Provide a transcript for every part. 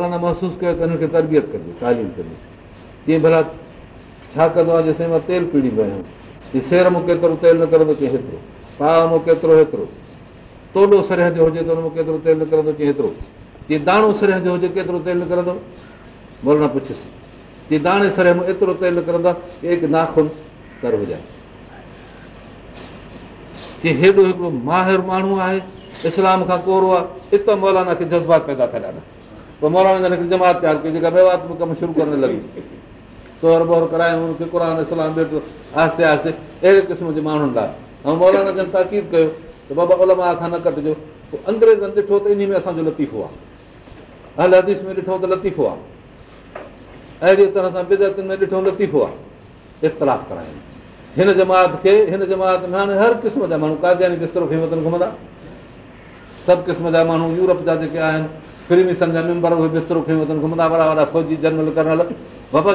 مولانا محسوس ڪيو ته هن کي تربيت ڪجي تعليم ڪجي ڪيئن ڀلا ڇا ڪندو آهي جيستائين مان تيل پيڙيندو آهيان هيءَ سير مون ڪيترو تيل نه ڪرندو چئي هيترو پاو مون ڪيترو هيترو تولو سره جو هجي ته هن مون ڪيترو تيل نه ڪرندو چئي هيترو جيئن داڻو سره جو هجي ڪيترو تيل نه ڪرندو مولانا پڇيس جيئن داڻي سره ۾ ايترو تيل نه ڪرندا ايڪ ناکن ڪر هجائي ڪه هيڏو هڪڙو ماهر ماڻهو آهي اسلام کان ڪورو آهي اتان مولانا کي جذبات پيدا ٿيا ڏاڍا پوءِ مولانا هڪڙي جماعت تيار ڪئي جيڪا ميوات ۾ ڪم شروع ڪرڻ لڳي طور بور ڪرايون هن کي قر اسلام آهستي آهستي اهڙي قسم جي ماڻهن لاءِ ۽ مولانا جن تاقيد ڪيو ته بابا علماء کان نه ڪٽجو پوءِ انگريزن ڏٺو ته ان ۾ اسان جو لطيفو آهي هل حديث ۾ ڏٺو ته لطيفو آهي اهڙي طرح سان بدتين ۾ ڏٺو لطيفو آهي اختلاف ڪرايون هن جماعت کي هن جماعت ۾ هاڻي هر قسم جا ماڻهو وطن گهمندا سڀ قسم جا ماڻهو يورپ جا جيڪي آهن बिस्तरो खे वतन घुमंदा वॾा वॾा फ़ौजी जनरल कर्नल बाबा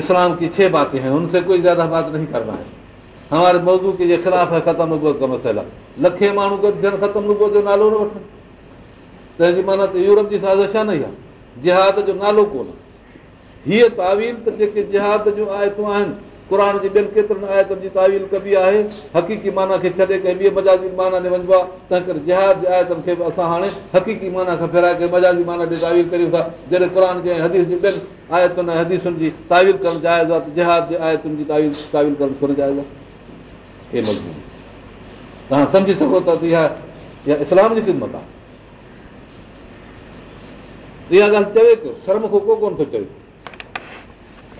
इस्लाम की छह बातें हैं उनसे कोई ज्यादा बात करना है। हमारे मौजू के जे ख़िलाफ़ है ख़तम रुगो का मसइला लखे माण्हू गॾु थियनि ख़तम जो नालो न वठनि तंहिंजी माना त यूरोप जी साज़िश आहे न आहे जिहाद जो नालो कोन हीअ तावील त जेके जिहाद जूं आयतूं आहिनि قر جي ٻين ڪيترن آيتن جي تاويل ڪبي آهي حقيقي معنيٰ کي ڇڏي ڪري ٻئي مجاجي معنيٰ ڏي وڃبو آهي تنهن ڪري جهاد جي آيتن کي به اسان هاڻي حقيقي معنيٰ کان ڦيرائي ڪري مجاجي معنيٰ ڏي تاويل ڪريون ٿا. جڏهن قر جي حديث جي تاويل ڪرڻ جائز آهي ته جهاد جي آيتن جي تاويل تاويل ڪرڻ ڪونه جائز آهي. توهان سمجهي سگهو ٿا ته اها اها اسلام جي خدمت آهي. اها ڳالهه چوي پيو شرم کان ڪو ڪونه ٿو چوي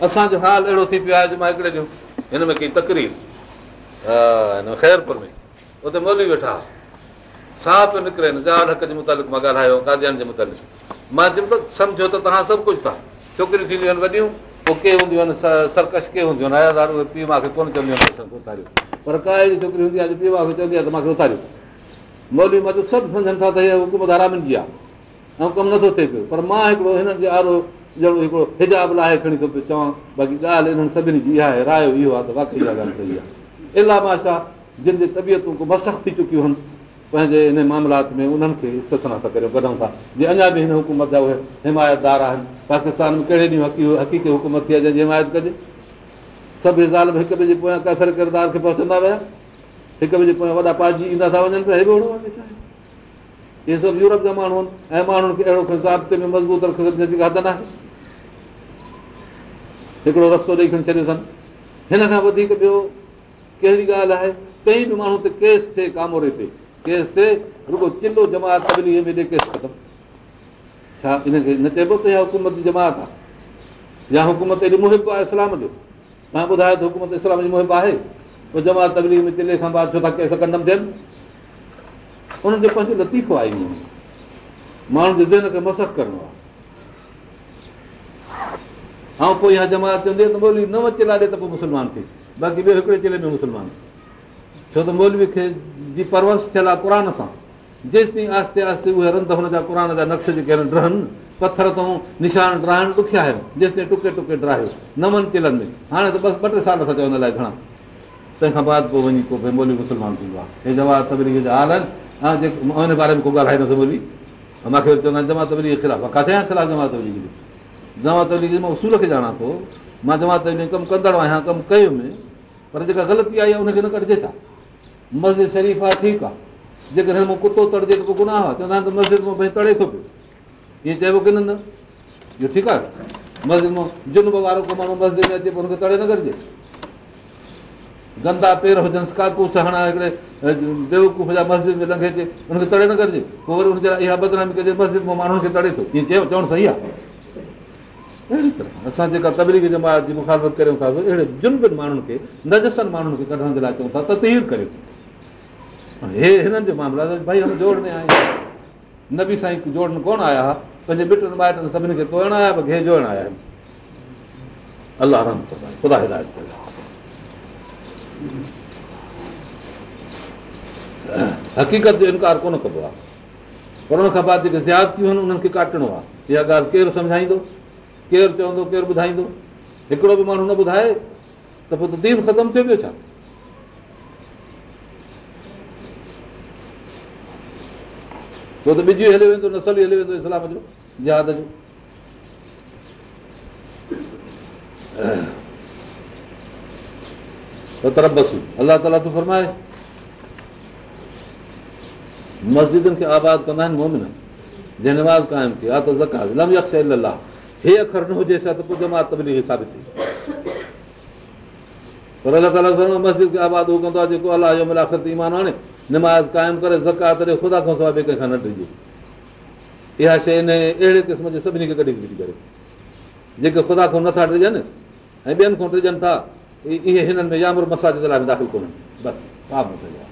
اسان جو حال اهڙو ٿي پيو آهي مان هڪڙي جو هن ۾ ڪئي تڪرير. خيرپور ۾. اتي مولي ويٺا ساهه پيو نڪري جال حق جي متالق مان ڳالهايو ڪاديان جي متالق. مان چيم سمجهو ته توهان سڀ ڪجهه ٿا. ڇوڪريون ٿينديون آهن وڏيون پوءِ ڪي هونديون آهن سرڪش ڪي هونديون آهن؟ آيادار اهي پيءُ مون کي ڪونه چونديون آهن اتاريون. پر ڪا اهڙي ڇوڪري هوندي آهي چوندي آهي ته مون کي اتاريو. مولي مان سڀ سمجهن ٿا ته اها حڪومت آرامن جي آهي. ۽ ڪم نٿو ٿئي پيو. پر مان هڪڙو هنن جي آر او هڪڙو هجاب لاهي کڻي ٿو پيو چوان باقي ڳالهه انهن سڀني جي اها آهي راءِ اهو آهي ته واقعي اها ڳالهه صحيح آهي. الاما ڇا جن جي تبيتون ڪو مسخ ٿي چڪيون آهن پنهنجي ان ماملات ۾ انهن کي ڪڍون ٿا جيئن اڃا به هن حڪومت جا اهي همايتدار آهن. پاڪستان ۾ ڪهڙي ڏينهن هقي حقيقي حڪومت ٿي آهي جنهن جي حمايت ڪجي؟ سڀ زال هڪ ٻئي جي پويان ڪيفر ڪردار کي پهچندا ويا. هڪ ٻئي جي پويان وڏا پاجي ايندا ٿا وڃن پيا اهي سڀ يورپ جا ماڻهو آهن ۽ ماڻهن کي اهڙو ضابطي ۾ مضبوط رکي حد نه آهي هڪڙو رستو ڏيئي کڻي ڇڏيو اٿن. هن کان وڌيڪ ٻيو ڪهڙي ڳالهه آهي؟ ڪنهن به ماڻهو تي ڪيس ٿئي ڪاموري تي ڪيس ٿئي رڳو چلو جماعت ۾ ڏي ڪيس ختم. ڇا هن کي نه چئبو ته اها حڪومت جي جماعت آهي؟ يا حڪومت ايڏي مهب آهي اسلام جو؟ توهان ٻڌايو ته حڪومت اسلام جي مهب آهي؟ پوءِ جماعت طبلي ۾ چلي کان بعد ڇو ٿا ڪيس ڪندم ٿين؟ انهن جو پنهنجو لطيفو آهي ماڻهن جي ذهن کي مسڪ ڪرڻو آهي ۽ پوءِ اها جماعت چوندي آهي ته مولوي نو چلا ڏي ته پوءِ مسلمان ٿئي باقي ٻيو هڪڙي چلي ۾ مسلمان ڇو ته مولوي کي جي پرورش ٿيل آهي قر سان جيس تائين آهستي آهستي اهي رنڌ هن جا قر جا نڪش جيڪي آهن ڊرهن پٿر تان نشان ڊرائڻ ڏکيا آهن جيس تائين ٽڪي ٽڪي ڊراهيو نون چلن ۾ هاڻي ته بس ٻه ٽي سال ٿا چوڻ لاءِ گهڻا تنهن کان بعد پوءِ وڃي پوءِ ڀئي مولوي مسلمان ٿيندو آهي هي جواب طبلي جا حال آهن ۽ جيڪي هن باري ۾ ڪو ڳالهائي نٿو ٻولي مون کي چوندا آهن جمع طبلي جي خلاف ڪٿي آهي خلاف جمع طبلي جماعت علي مان اصول کي ڄاڻان ٿو مان جماعت علي ڪم ڪندڙ آهيان ڪم ڪيو ۾ پر جيڪا غلطي آئي آهي ان کي نه ڪڍجي ٿا مسجد شريف آهي ٺيڪ آهي. جيڪڏهن مون ڪتو تڙجي ته چوندا آهن ته مسجد مان ڀئي تڙي ٿو پيو. ائين چئبو ڪه نه؟ اهو ٺيڪ آهي. مسجد مان جنب وارو ڪو ماڻهو مسجد ۾ اچي پوءِ هن کي تڙي نه ڪرجي گندا پير هجن ڪاڪوس هڻا هڪڙي بيوقوف جا مسجد ۾ لنگهي اچي هن کي تڙي نه ڪرجي پوءِ وري هن جي لاءِ اها بدنامي ڪجي مسجد مان ماڻهن کي تڙي ٿو. ائين چيو چوڻ صحيح آهي اهڙي طرح اسان جيڪا تبليگ جماعت جي مکالفت ڪريون ٿا اهڙي جن بن ماڻهن کي نجسن ماڻهن کي ڪڍڻ جي لاءِ چئون ٿا تتير ڪريو. هي هنن جو معاملا ڀئي جوڙ ۾ آيا نه به سائين جوڙن ڪونه آيا هئا پنهنجي مٽن مائٽن سڀني کي توڙڻ آيا هي جوڙڻ آيا آهن. الله رم خدا هدايت حقيقت جو انڪار ڪونه ڪبو آهي پر هن کان بعد جيڪي زيادتيون آهن انهن کي ڪاٽڻو آهي اها ڳالهه ڪير سمجهائيندو ڪير چوندو ڪير ٻڌائيندو. هڪڙو به ماڻهو نه ٻڌائي ته پوءِ ته دين ختم ٿيو پيو ڇا؟ پوءِ ته بجي هليو ويندو نسل هليو ويندو اسلام جو جهاد جو. الله تالا تون فرمائي مسجدن کي آباد ڪندا آهن مومن جنهن نماز قائم ٿي آهي ته زڪات لم يڪش الله هي اکر نه هجي ڇا ته پر الله تالا مسجد کي آباد هو ڪندو آهي جيڪو الله جو ملاخت ايمان آڻي نماز قائم ڪري زڪات ڏي خدا کان سواءِ ٻئي ڪنهن کان نه ڏجي اها شيءِ ان اهڙي قسم جي سڀني کي ڪڍي ڏٺي ڪري. جيڪي خدا کان نٿا ڏجن ۽ ٻين کان ڏجن ٿا اهي هنن ۾ يامر مساجد لاءِ داخل ڪونهن. بس صاف مسئلو آهي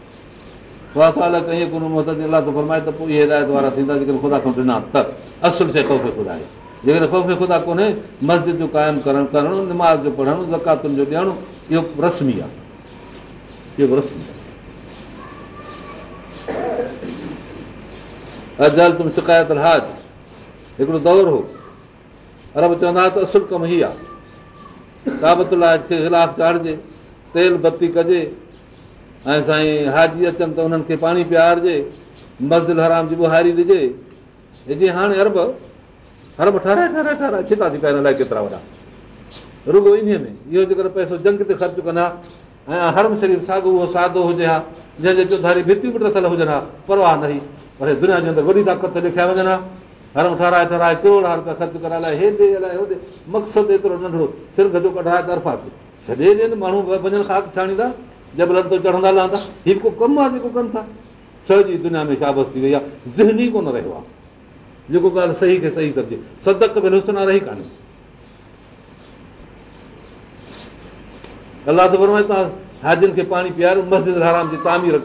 خدا سال ڪئين ڪونه الله ته فرمائي ته پوءِ اهي هدايت وارا ٿيندا جيڪڏهن خدا کان ڏنا ته اصل شيءِ خدا آهي جيڪڏهن خوف خدا ڪونهي مسجد جو قائم ڪرڻ ڪرڻ نماز جو پڙهڻ زڪاتن جو ڏيڻ اهو رسمي آهي. اهو رسمي آهي. اجل تم شڪايت هاج هڪڙو دور هو. ارب چوندا هئا ته اصل ڪم ئي آهي. ڪابت خلاف چاڙهجي تيل بتي ڪجي ۽ سائين هاجي اچن ته انهن کي پاڻي پيئارجي مسجد حرام جي بهاري ڏجي. جيئن هاڻي ارب هرب ٺارائي ٺارائي ٺارائي ڇتا ٿي پيا الائي ڪيترا وڏا. رڳو ان ۾. اهو جيڪر پئسو جنگ تي خرچ ڪندا ۽ هرم شريف ساڳيو سادو هجي ها جنهن جي چوڌاري ڀتيون به ٽٿيل هجن ها پرواهه نه هئي پر دنيا جي اندر وڏي طاقت لکيا وڃن ها. هرم ٺارائي ٺارائي رپيا خرچ ڪرائي الائي هوڏي مقصد سر ڏين ماڻهو وڃن کاڪ ڇاڻيندا جب لڙتو چڙهندا لهندا هيءُ ڪو ڪم آهي جيڪو ڪن ٿا. جي دنيا ۾ شابس ٿي وئي آهي ذهني ڪونه رهيو آهي جيڪو ڳالهه صحيح صحيح سمجهي. سدڪ به هسن رهي ڪانهي. الله ته فرمائي توهان حاجين کي پاڻي پيئاريو مسجد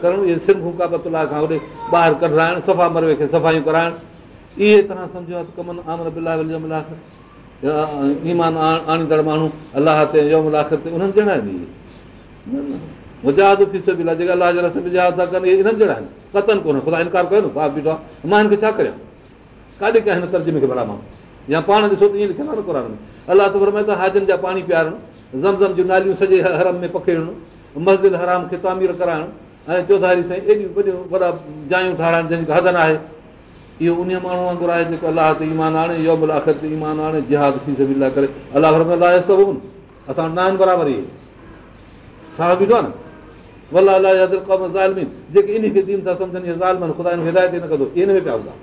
ڪرڻ ڪڍائڻ صفا مروي کي صفايون ڪرائڻ. اهي طرح سمجهو آهي ته ڪمن آمر بلا ايمان آڻيندڙ ماڻهو الله تي يوم لاک تي انهن جهڙا آهن مجاد ٿي سگهي جيڪا الله جي رستي ۾ جهاد ٿا ڪن انهن جهڙا آهن. ڪتن ڪونهي خدا انڪار ڪيو مان هن کي ڇا ڪريان ڪاڏي ڪيان هن ترجمي کي ڀلا مان يا پاڻ ڏسو ته ائين لکيل آهي نه قر ۾. الله جا پاڻي زمزم جون ناليون سڄي هرم ۾ پکيڙڻ مسجد حرام کي تعمير ڪرائڻ ۽ چوڌاري سائين وڏيون وڏا جايون ٺارائڻ جنهن جي حدن آهي اهو ان ماڻهو وانگر آهي جيڪو الله تي ايمان آڻي ڪري. الله نه آهن برابر اهي ڇا آهي نه الله ان کي ان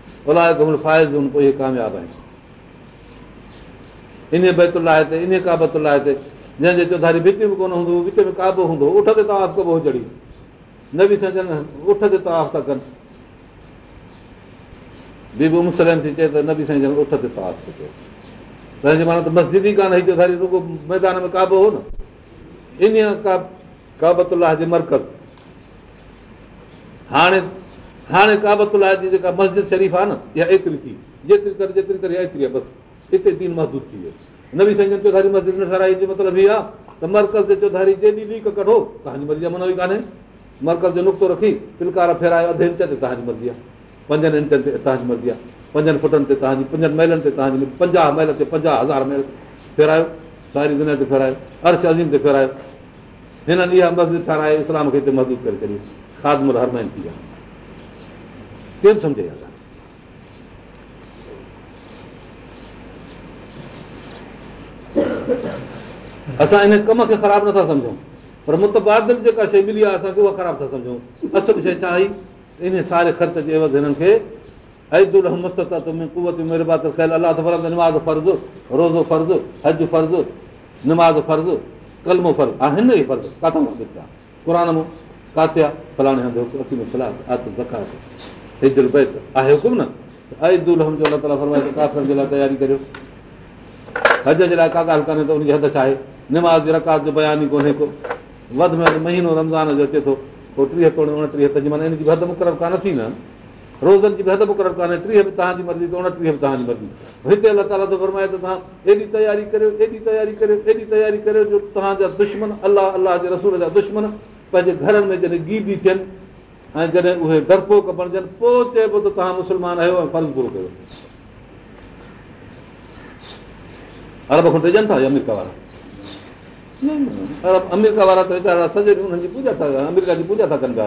الائي گهمڻ فائز پوءِ اهي ڪامياب آهن ان بيتلاهه تي ان ڪابتلاهه تي جنهن جي چوڌاري ڀتي به ڪونه هوندو وچ ۾ قابو هوندو اٺ تي طواف ڪبو چڙهي نه به سمجهن اٺ تي طواف ٿا ڪن. به به مسلم ٿي چئي ته نه به سمجهن اٺ تي طواف ٿو چئي تنهن جي معنيٰ ته مسجد ئي ڪانه چوڌاري رڳو ميدان ۾ قابو هو نه. ان ڪابتلاهه جي مرڪز. هاڻي هاڻي ڪابتلاهه جي جيڪا مسجد شريف آهي نه اها ايتري ٿي. جيتري ڪري جيتري ڪري ايتري آهي بس. هتي دين محدود ٿي ويو. نه به سائين چوڌاري مسجد نه ٺارائي جو مطلب اهو آهي ته مرڪز جي چوڌاري جيڏي ليڪ ڪڍو توهان جي مرضي آهي منو ئي ڪانهي. مرڪز جو نقطو رکي فلڪار ڦيرايو اڌ انچ تي توهان جي مرضي آهي. پنجن انچن تي توهان جي مرضي آهي. پنجن فٽن تي توهان جي پنجن مهلن تي توهان جي پنجاهه مهل تي پنجاهه هزار مهل ڦيرايو ساري دنيا تي ڦيرايو عرش عظيم تي ڦيرايو. هنن اها مسجد ٺارائي اسلام کي هتي محدود ڪري ڇڏي کادمل هرمين ٿي ويا ڪير سمجهي اسان ان ڪم کي خراب نٿا سمجهون پر متبادل جيڪا شيءِ ملي آهي اسان کي اها خراب ٿا سمجهون اصل شيءِ ڇا آئي ان ساري خرچ جي عيوض هنن کي الله نماز فرض روزو فرض هج فرض نماز فرض ڪلمو فرض ها هن ئي فرض ڪٿان قر مان ڪاٿي آهي فلاڻي هنڌ آهي حڪم نه الله تالا فرمائي ڪافر جي لاءِ تياري ڪريو هج جي لاءِ ڪا ڳالهه ڪانهي ته ان جي حد ڇا آهي نماز جي رڪات جو بيان ئي ڪونهي ڪو وڌ ۾ وڌ مهينو رمضان جو اچي ٿو پوءِ ٽيهه ڪوڙي اڻٽيهه ته معنيٰ ان جي حد مقرر ڪانه ٿي نه روزن جي به حد مقرر ڪانهي ٽيهه به توهان جي مرضي ته اڻٽيهه به توهان جي مرضي هتي الله تالا ٿو فرمائي ته توهان ايڏي تياري ڪريو ايڏي تياري ڪريو ايڏي تياري ڪريو جو توهان جا دشمن الله الله جي رسول جا دشمن پنهنجي گهرن ۾ جڏهن گيدي ٿين ۽ جڏهن اهي ڊرپوڪ بڻجن پوءِ چئبو ته توهان مسلمان آهيو ۽ فرض پورو ڪيو. ارب کان ٽجن ٿا آمريڪا وارا؟ ارب آمريڪا وارا ته ويچارا سڄي ڏينهن جي پوڄا ٿا آمريڪا جي پوڄا ٿا ڪن ته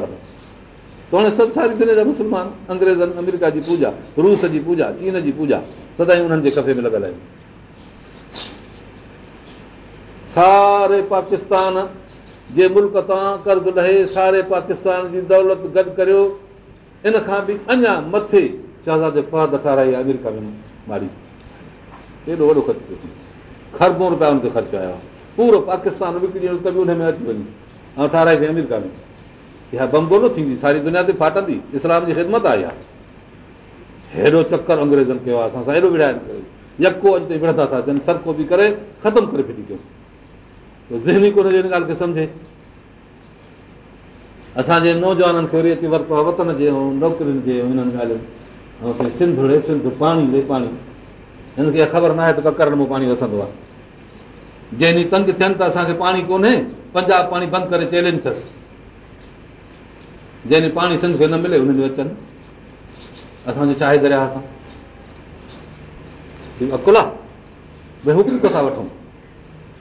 هاڻي سڀ ساري دنيا جا مسلمان انگريزن آمريڪا جي پوڄا روس جي پوڄا چين جي پوڄا سدائين انهن جي ڪفي ۾ لڳل آهن. ساري پاڪستان جي ملڪ تان قرض لهي ساري پاڪستان جي دولت گڏ ڪريو ان کان به اڃا مٿي شهزادي فهد ٺارائي آمريڪا ۾ ماري. ايڏو وڏو خرچ ٿئي خربون رپيا هن تي خرچ آيا پورو پاڪستان وڪڻي به هن ۾ اچي وڃي. ۽ ٺارائي ٿي آمريڪا ۾ اها بمبو نه ٿيندي ساري دنيا تي فاٽندي. اسلام جي خدمت آهي اها. هيڏو چڪر انگريزن ڪيو آهي اسان سان هيڏو ڪيو. يڪو اڄ تائين وڙهندا ٿا اچن سرڪو به ڪري ختم ڪري ڦٽي ڪيون ذهني ڪونه هن ڳالهه کي سمجهي. اسان جي نوجوانن کي وري اچي ورتو آهي وطن جي ۽ نوڪرين جي هنن ڳالهين. سنڌ ري سنڌ پاڻي ڏي پاڻي. هن کي خبر نه آهي ته ڪڪر ۾ پاڻي وسندو آهي. جنهن ڏينهن تنگ ٿين ته اسان کي پاڻي ڪونهي پنجاب پاڻي بند ڪري چئلينج اٿس. جنهن ڏينهن پاڻي سنڌ کي نه ملي هن ڏينهن اچن. اسان جي چاهي دريا سان. عقل ڀئي هڪوڪ ٿا وٺون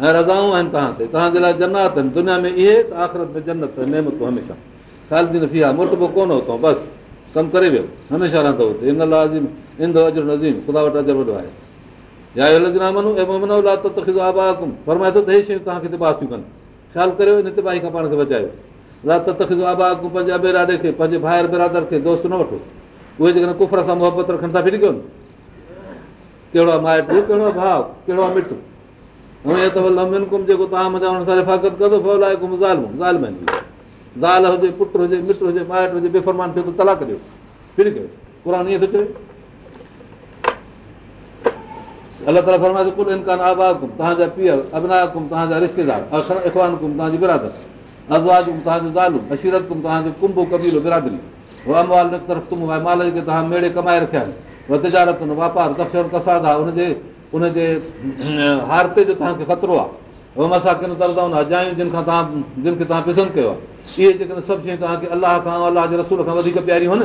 ۽ رزائون آهن توهان تي. توهان جي لاءِ جنات آهن. دنيا ۾ اهي ته آخرت ۾ جنت موٽبو ڪونه هتو بس. ڪم ڪري ويو. هميشه رهندو هتي. ان لاءِ عظيم ايندو اجر نزيم خدا وٽ اجر وڏو آهي. ته هي تباهه ٿيون ڪن. خيال ڪريو ان تباهي کان پاڻ کي بچايو. آبا پنهنجي ابيرادي کي پنهنجي ڀائر برادر کي دوست نه وٺو. اهي جيڪڏهن ڪفر سان محبت رکن ٿا ڦري ڪيو ڪهڙو آهي مائٽ ڪهڙو آهي ڀاءُ ڪهڙو آهي مٽ مٽ هجي مائٽ هجي بيفرمان ٿيو ته تلاڪ ڏيو ڦري ڪيو قر ائين ٿو چئي الله تالا فرمائي ٿو ڪل انڪان آبا ڪم توهان جا پيءُ ابنا ڪم توهان جا رشتيدار اخوان ڪم توهان جي برادر ازواج توهان جو زالون اشيرت ڪم توهان جو ڪنڀو ڪبيلو برادري اموال طرف تم مال جيڪي توهان ميڙي ڪمائي رکيا آهن تجارت واپار دفتر ڪساد آهي هن جي هن جي هارتي جو توهان کي خطرو آهي. اهو توهان پسند ڪيو آهي. اهي جيڪڏهن سڀ شيون توهان کي الله کان الله جي رسول کان وڌيڪ پياريون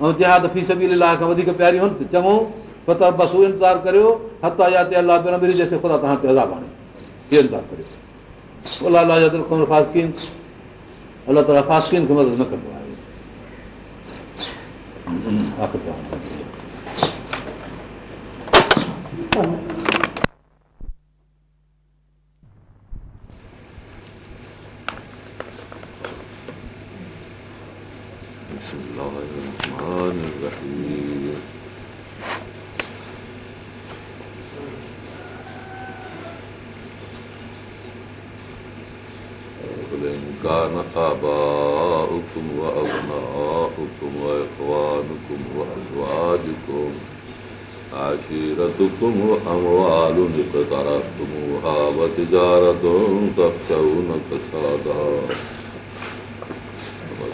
آهن ۽ في سڀي الله کان وڌيڪ پياريون ته چڱو بس تي تي اهو انتظار ڪريو. الله الله جا دل خبر فاسڪين الله تالا فاسڪين کي مدد نه ڪندو آهي بسم الله الرحمن الرحيم. قل إن كان آباؤكم وأبناؤكم وإخوانكم وأزواجكم عشيرتكم وأموال اقترفتموها وتجارة تخشون كسادها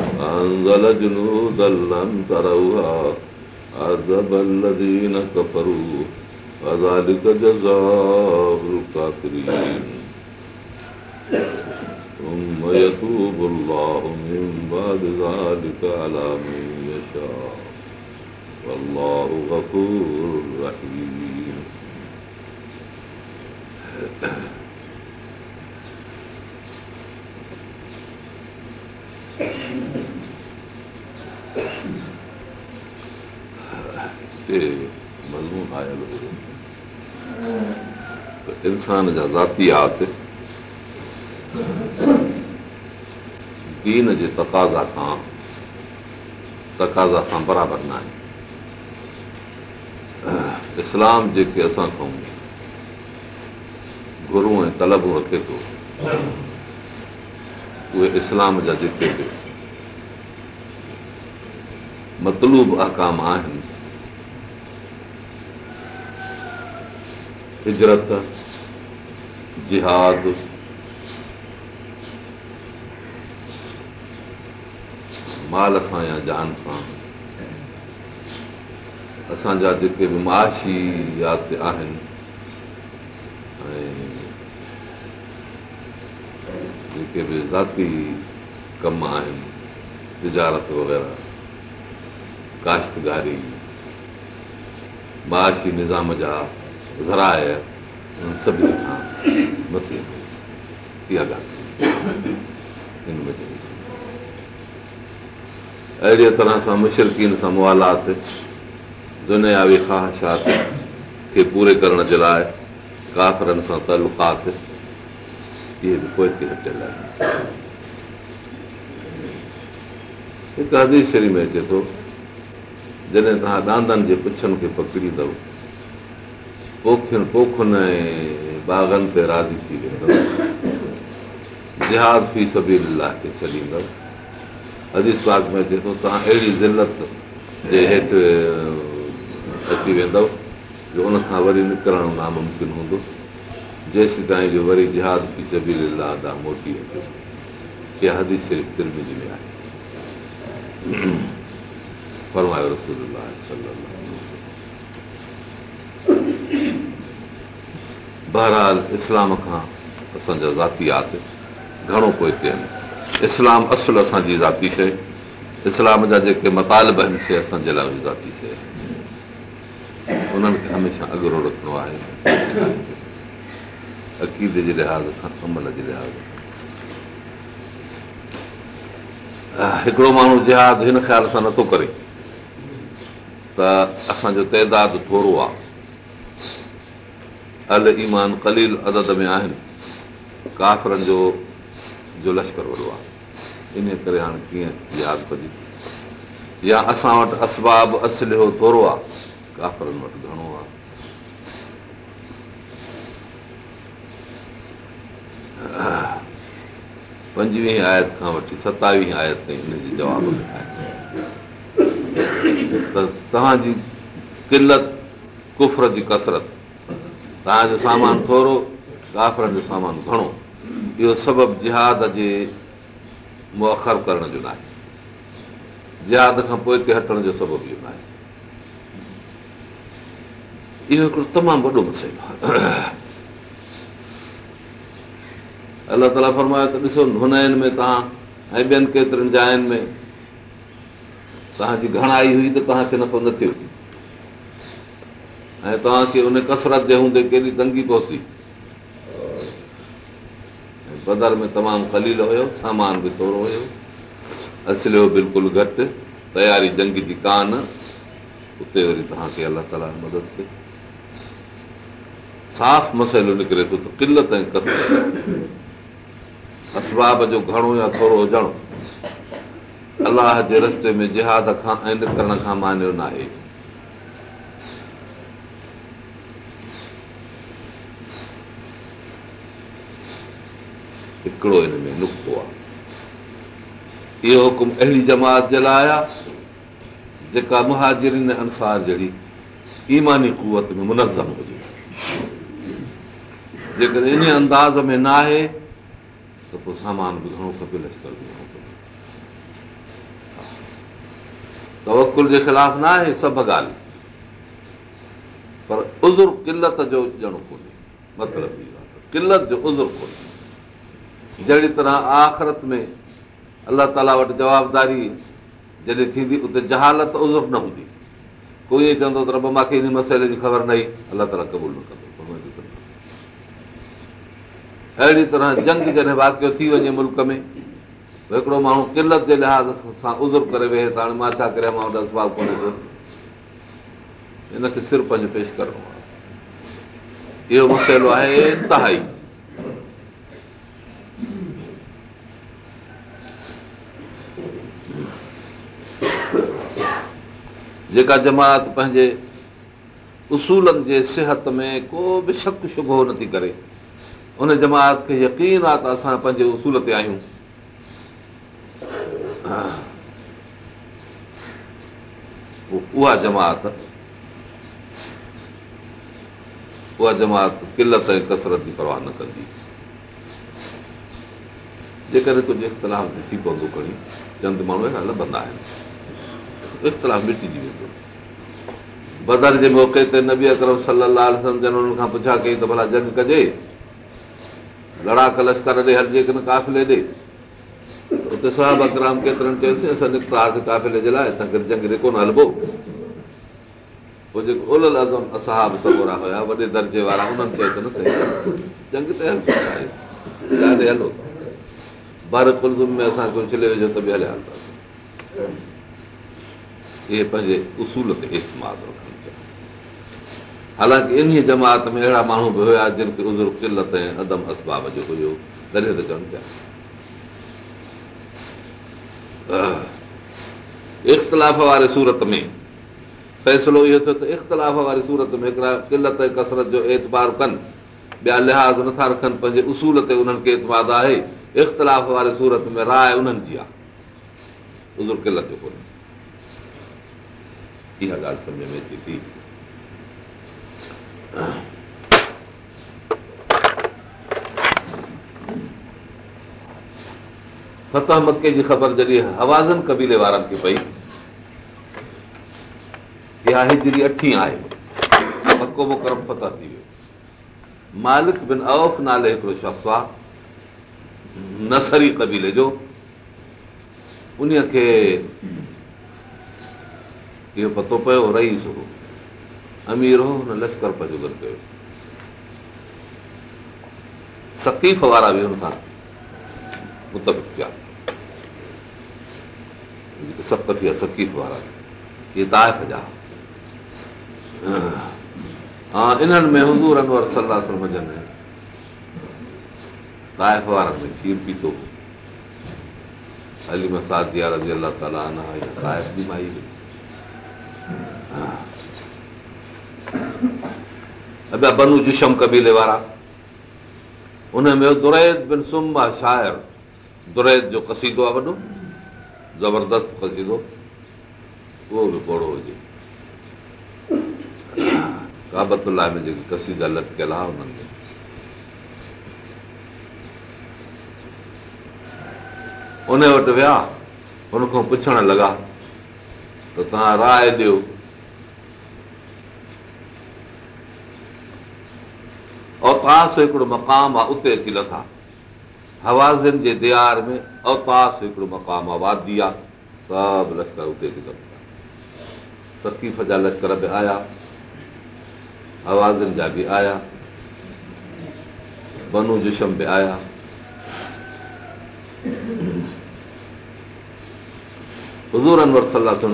أنزل جنودا لم تروها. عذب الذين كفروا. وذلك جزاء الكافرين. ثم يتوب الله من بعد ذلك على من يشاء. والله غفور رحيم. انسان جا ذاتيات دين جي تقاضا کان تقاضا سان برابر نه آهي اسلام جيڪي اسان کان گرو ۽ طلب رکي ٿو اهي اسلام جا جيڪي به مطلوب اهڪام آهن هجرت جهاد مال سان يا جان سان اسان جا جيڪي به ماشي ياد آهن ۽ جيڪي به ذاتي ڪم آهن تجارت وغيره ڪاشتگاري ماشي نظام جا زرائي سڀني کان مٿي اها ڳالهه اهڙيءَ طرح سان مشرقين سان مئالات دنياوي خواهشات کي پوري ڪرڻ جي لاءِ ڪافرن سان تالڪات اهي به پوءِ تي هٽيل آهن هڪ حديث شري ۾ اچي ٿو جڏهن توهان ڏاندن جي پڇن کي پڪڙيندو پوکين پوکن ۽ باغن تي راضي ٿي ويندو جهاد في سڀي لاءِ کي ڇڏيندو حديث باغ ۾ اچي ٿو توهان اهڙي ذلت جي هيٺ اچي ويندو جو ان کان وري نڪرڻ ناممڪن هوندو جيس تائين جو وري جهاد ٿي سڀي ڏانهن موٽي اچو اها حديث شريف ترمي ۾ آهي. فرمايو رسول بهرحال اسلام کان اسان جا ذاتيات گهڻو پوءِ تي آهن. اسلام اصل اسان جي ذاتي شيءِ. اسلام جا جيڪي متالب آهن سي اسان جي لاءِ ذاتي شيءِ انهن کي هميشه اڳرو رکڻو آهي عقيدي جي لحاظ کان عمل جي لحاظ هڪڙو ماڻهو جهاد هن خيال سان نٿو ڪري ته اسان جو تعداد ٿورو آهي ال ايمان ڪليل عدد ۾ آهن ڪافرن جو جو لشڪر وڏو آهي ان ڪري هاڻي ڪيئن ياد ڪجي يا اسان وٽ اسباب اسليو ٿورو آهي ڪافرن وٽ گهڻو آهي پنجويهه آيت کان وٺي ستاويهه آيت تائين هن جي جواب ۾ ته توهان جي ڪلت ڪفر جي ڪسرت توهان جو سامان ٿورو ڪافرن جو سامان گهڻو اهو سبب جهاد جي مکر ڪرڻ جو نه آهي جهاد کان پوءِ تي هٽڻ جو سبب اهو نه آهي اهو هڪڙو تمام وڏو مسئلو آهي الله تالا فرمايو ته ڏسو ۾ توهان ۽ ٻين ڪيترن جاين ۾ توهان جي گهڻا ئي هئي ته توهان کي نفعو نه ٿيو. ۽ توهان کي ان ڪسرت جي هوندي ڪيڏي تنگي پهتي. بدر ۾ تمام ڪليل هيو سامان به ٿورو هيو. اسليو بلڪل گهٽ تياري جنگ جي ڪانه اتي وري توهان کي الله تالا مدد ڪئي. صاف مسئلو نڪري ٿو ته ڪلت ۽ ڪسرت اسباب جو گهڻو يا ٿورو هجڻ الله جي رستي ۾ جهاد کان ۽ نڪرڻ کان مانيو نه آهي. هڪڙو هن ۾ نقطو آهي. اهو حڪم اهڙي جماعت جي لاءِ آهي جيڪا مهاجرين انسار جهڙي ايماني ڪوت ۾ منظم هجي. جيڪڏهن ان انداز ۾ نه آهي ته پوءِ سامان گهڻو کپي لشڪر گهڻو کپي توڪل جي خلاف نه آهي سڀ ڳالهه پر عذر ڪلت جو ڄڻو ڪونهي مطلب اهو آهي ڪلت جو عذر ڪونهي جهڙي طرح آخرت ۾ الله تالا وٽ جوابداري جڏهن ٿيندي اتي جهالت عذر نه هوندي. ڪوئي چوندو ته رب مون کي ان مسئلي جي خبر نه هئي الله تالا قبول نه ڪندو اهڙي طرح جنگ جڏهن واڪيو ٿي وڃي ملڪ ۾ هڪڙو ماڻهو ڪلت جي لحاظ سان عذر ڪري ويهي ته هاڻي مان ڇا ڪريان مان وٽ اسباب ڪونهي ٿو هن کي سر پنهنجو پيش ڪرڻو آهي. اهو مسئلو آهي انتهائي. جيڪا جماعت پنهنجي اصولن جي صحت ۾ ڪو به شڪ شڀو نٿي ڪري ان جماعت کي يقين آهي ته اسان پنهنجي اصول تي آهيون. اها جماعت. اها جماعت ڪلت ۽ ڪسرت جي پرواهه نه ڪندي. جيڪڏهن ڪجهه اختلاف ٿي پوندو کڻي چند ماڻهو اهڙا لڀندا آهن. اختلاف مٽجي ويندو. بدر جي موقعي تي نبي اڪرم هنن کان پڇا ڪئي ته ڀلا جنگ ڪجي لڙاڪ لشڪر ڏي هلجي ڪه نه ڪافلي ڏي. اتي صاحب اڪرام ڪيترن چيوسين اسان نڪتاسين ڪافلي جي لاءِ اسان کي جنگ ڏي ڪونه هلبو. پوءِ جيڪو ال عزم اسهاب سگورا هئا وڏي درجي وارا انهن چيو ته نه صحيح جنگ تي هل هلو؟ بر ڪلزم ۾ اسان کي ڇلي ويجهو ته به هليا هلنداسين. اهي پنهنجي اصول تي استعمال رکن حالانڪه ان جماعت ۾ اهڙا ماڻهو به هئا جن کي عذر ڪلت ۽ ادم اسباب جو هيو. تڏهن ته چون پيا. اختلاف واري سورت ۾ فيصلو اهو ٿيو ته اختلاف واري سورت ۾ هڪڙا ڪلت ۽ ڪسرت جو اعتبار ڪن. ٻيا لحاظ نٿا رکن پنهنجي اصول تي انهن کي ايتباد آهي. اختلاف واري سورت ۾ راءِ انهن جي آهي. عذر ڪلت جو ڪونهي. اها ڳالهه سمجهه ۾ اچي ٿي فتح مڪي جي خبر جڏهن هوازن ڪبيلي وارن کي پئي اها هجري اٺي آهي. مڪو مڪرم فتح ٿي ويو. مالڪ بن اوف نالي هڪڙو شخص آهي نثري ڪبيلي جو ان کي اهو پتو پيو رئيس هو امير هو هن لشڪر پنهنجو گڏ ڪيو. سڪيف وارا به هن سان متفق ٿيا ست ٿيا سڪيف وارا اهي طائف جا ها انهن ۾ حضور انور صلاح سمجهن طائف وارن ۾ کير پيتو علي مساد الله تالا طائف به مائي ٻيا بنو جشم ڪبيلي وارا. ان ۾ دريد بن سم آهي شاعر دريد جو ڪسيدو آهي وڏو زبردست ڪسيدو. اهو به پوڙو هجي ڪابت لاءِ ۾ جيڪي ڪسيدا لٽڪيل آهي ان وٽ ويا هن کان پڇڻ لڳا ته توهان راءِ ڏيو اوتاس هڪڙو مقام آهي اتي اچي لٿا هوازن جي ديار ۾ اوتاس هڪڙو مقام آهي وادي آهي سڀ لشڪر اتي اچي لٿا سڪيف جا لشڪر به آيا هوازن جا به آيا بنو جشم به آيا حضور انور صلاح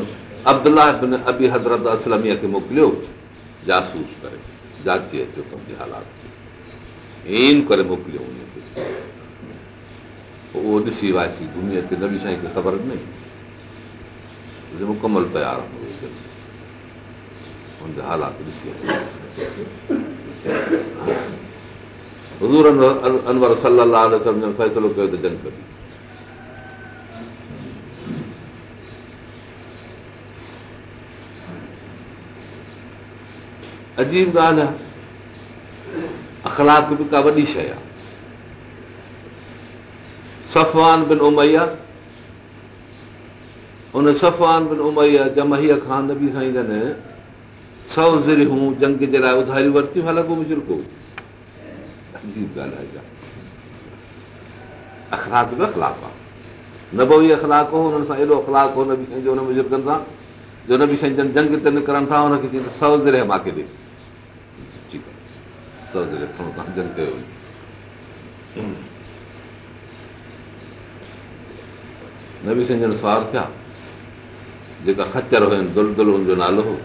ابدلا بن ابي حضرت اسلميءَ کي موڪليو جاسوس ڪري جاچي اچو پنهنجي حالات اين ڪري موڪليو پوءِ اهو ڏسي وائسي گهمي اچي نبي سائين کي خبر نه مڪمل تيار هن جا حالات ڏسي حضور انور صلاح فيصلو ڪيو ته جنگ ڪبي عجيب ڳالهه آهي اخلاڪ به ڪا وڏي شيءِ آهي سفوان بن امييا ان سفوان بن امييا جمهيءَ کان نبي سائين جن سؤ زريون جنگ جي لاءِ اڌاري ورتيون هلندو مشرڪو عجيب ڳالهه آهي اخلاڪ به اخلاڪ آهي نه به اخلاڪ هو هنن سان ايڏو اخلاڪ هو نبي سائين جو هن بزرگن سان جو نبي سائين جن جنگ تي نڪرن ٿا هن کي چئي سؤ زري مان کي ڏي آهي سؤ زري کڻو توهان جنگ ڪيو نبي سائين جن سوار ٿيا جيڪا کچر هين دل دل هن جو نالو هو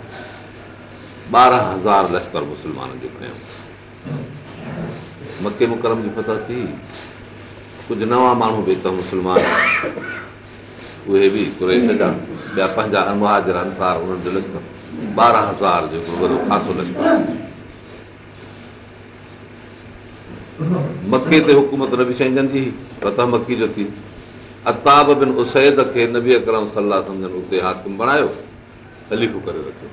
ٻارهن هزار لشڪر مسلمانن جو کيو مڪي مڪرم جي فتح ٿي ڪجهه نوان ماڻهو به ته مسلمان اهي به ٻيا پنهنجا مهاجر انوسار انهن جو لشڪر ٻارهن هزار جو وڏو خاصو لشڪر مڪي تي حڪومت نبي سائين جي فتح مڪي جو ٿي. اتاب بن اسيد کي نبي اڪرم صلاح سمجهن اتي حاڪم بڻايو تليف ڪري رکيو.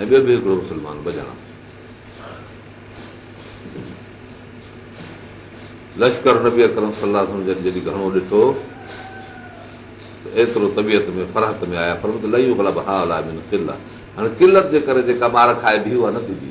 ۽ ٻيو به هڪڙو مسلمان بجاڻا. لشڪر نبي اڪرم صلاح سمجهن جڏهن گهڻو ڏٺو ايترو طبيعت ۾ فرحت ۾ آيا پر لهي ڀلا ها الائي ڪل هاڻي ڪلت جي ڪري جيڪا ٻار کائي به اها نه ٿيندي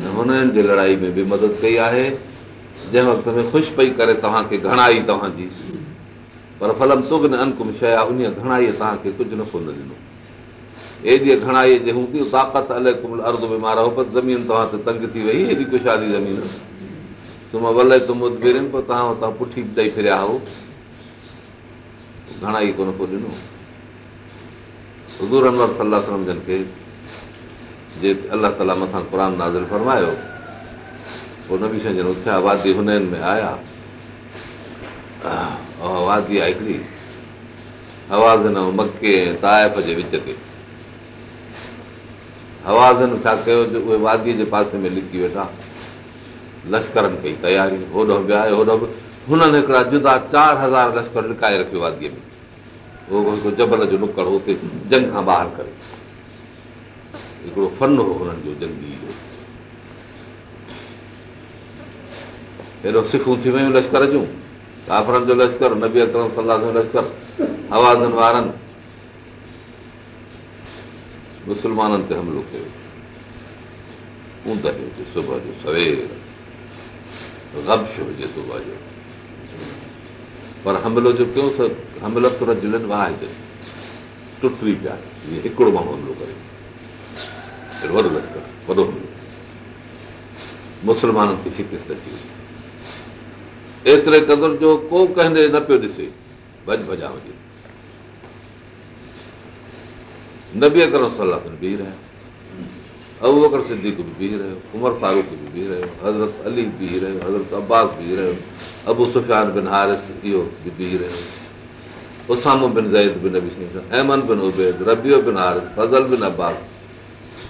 هنن جي لڙائي ۾ به مدد ڪئي آهي. جنهن وقت ۾ خوش پئي ڪري توهان کي گهڻا ئي توهان جي. پر فلم تگ انڪم شيءِ آهي ان توهان کي ڪجهه نفعو نه ڏنو. ايڏي گهڻائيءَ جي هوندي طاقت الائي ڪمل ارد ۾ مارو پر زمين توهان تي تنگ ٿي وئي هيڏي ڪشادي زمين پٺي ڏيئي فريا هو. گهڻا ئي ڪونه ڪو ڏنو. صلاح کي جي الله تالا مٿان قر نازل فرمايو وادي هن ۾ آيا وادي آهي هڪڙي هوازن مڪي ۽ طائف جي وچ تي هوازن ڇا ڪيو جو اهي واديءَ جي پاسي ۾ لڪي ويٺا لشڪرن ڪئي تياري هوڏو به آيو هوڏو به هنن هڪڙا جدا چار هزار لشڪر لڪائي رکيو واديءَ ۾ جبل جو نڪڙ هتي جنگ کان ٻاهر ڪري هڪڙو فن هو هنن جو جنگي جو. هيڏو سکون ٿي ويون لشڪر جون. ڪافرن جو لشڪر نبي اڪرم صلاح جو لشڪر آوازن وارن. مسلمانن تي حملو ڪيو. اوندهه هجي صبح جو سوير. گبش هجي صبح جو. پر حملو جو ڪيو هملت رجلن واحد ٽٽي پيا. هڪڙو ماڻهو حملو ڪري وڏو لشڪر وڏو مسلمانن کي شڪست اچي وئي ايتري قدر جو ڪو ڪنهن نه پيو ڏسي ڀڄ ڀڄا هجي نه به اگر صلاح بيهه رهيا ابو اگر سديڪ به بيهه رهيو عمر فاروڪ به بيهه رهيو حضرت علي بيهه رهيو حضرت عباس بيهه رهيو ابو سفيان بن هارس اهو به بيهه رهيو اسامو بن زيد بن به احمد بن ابيد ربيو بن هارس فضل بن عباس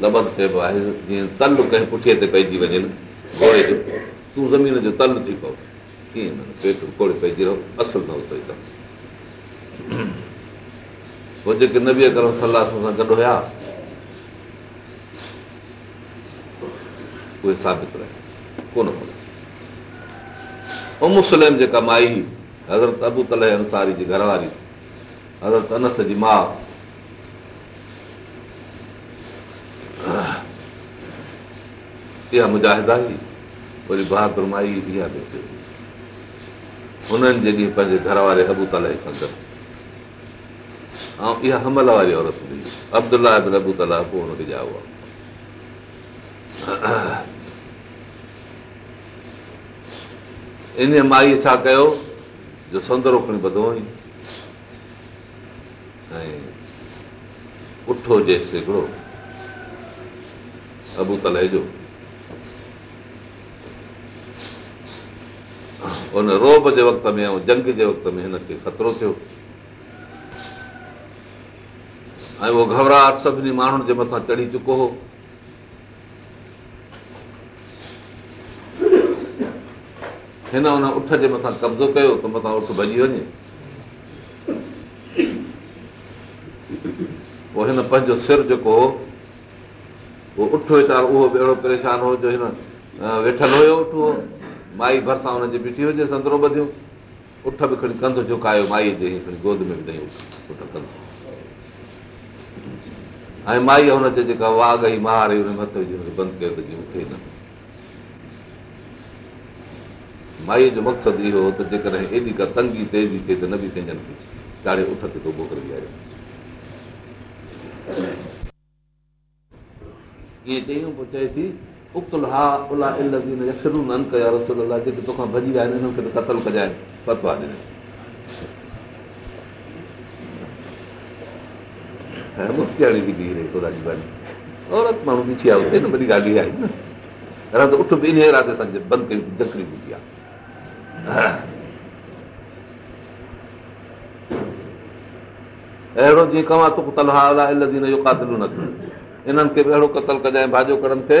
ته لبت چئبو آهي جيئن تل ڪنهن پٺيءَ تي پئجي وڃي نه گهوڙي جو تون زمين جو تل ٿي پئو. ڪيئن پيٽ ڪوڙي پئجي رهو اصل نه اتي پوءِ جيڪي نبيءَ ڪرڻ صلاح سان گڏ هئا اهي ثابت رهيا ڪونه جيڪا مائي حضرت ابو تل انساري جي گهرواري حضرت انس جي ماءُ اها مجاهدا ئي وري بهادر مائي اها به انهن جي ڏينهن پنهنجي گهر واري ابو تالا ئي ڪندڙ ۽ اها همل واري عورت هئي. ابدلا به ابو تالا پوءِ هن کي ڄائو آهي ان مائيءَ ڇا ڪيو؟ جو سندرو کڻي ٻڌو ۽ اٺو جيس هڪڙو ابو تلي جو هن روب جي وقت ۾۽ جنگ جي وقت ۾ هن کي خطرو ٿيو. ۽ اهو گهٻراهٽ سڀني ماڻهن جي مٿان چڙهي چڪو هو. هن هن اٺ جي مٿان قبضو ڪيو ته مٿان اٺ ڀڄي وڃي. پوءِ هن پنهنجو سر جيڪو هو اهو اٺ ويچارو اهو به اهڙو پريشان هو جو هن ويٺل هيو اٺ مائي ڀرسان هن جي بيٺي هجي سندرو ٻڌيو اٺ به کڻي ڪنڌ جهڪايو مائيءَ جي گود ۾ ڏيئي اٺ ڪنڌ. ۽ مائي هن جي جيڪا واگهه ئي مهار هن مٿي وجهي هن کي بند ڪيو ته جيئن اٿي نه. مائيءَ جو مقصد اهو هو ته جيڪڏهن ايڏي ڪا تنگي تيزي ٿئي ته نه به ڪنجن چاڙهي اٺ تي ڪو موڪلي ڏياري ائين چيون پوءِ چئي ٿي اڪتل ها الا جيڪي توکان ڀڄي ويا آهن هنن کي ته قتل ڪجائي فتوا ڏنئي. مفتياڻي به ٿي رهي خدا جي باني عورت ماڻهو ڏٺي آهي اتي نه وڏي ڳالهه آهي نه؟ ته اٺ به ان ارادي سان بند ڪئي جڪڙي ٻڌي آهي. اهڙو جيئن ڪمان تڪ طلحه الا الدين جو ڪاتلو نه ٿيو انهن کي به اهڙو قتل ڪجانءِ ڀاڄو ڪرڻ کي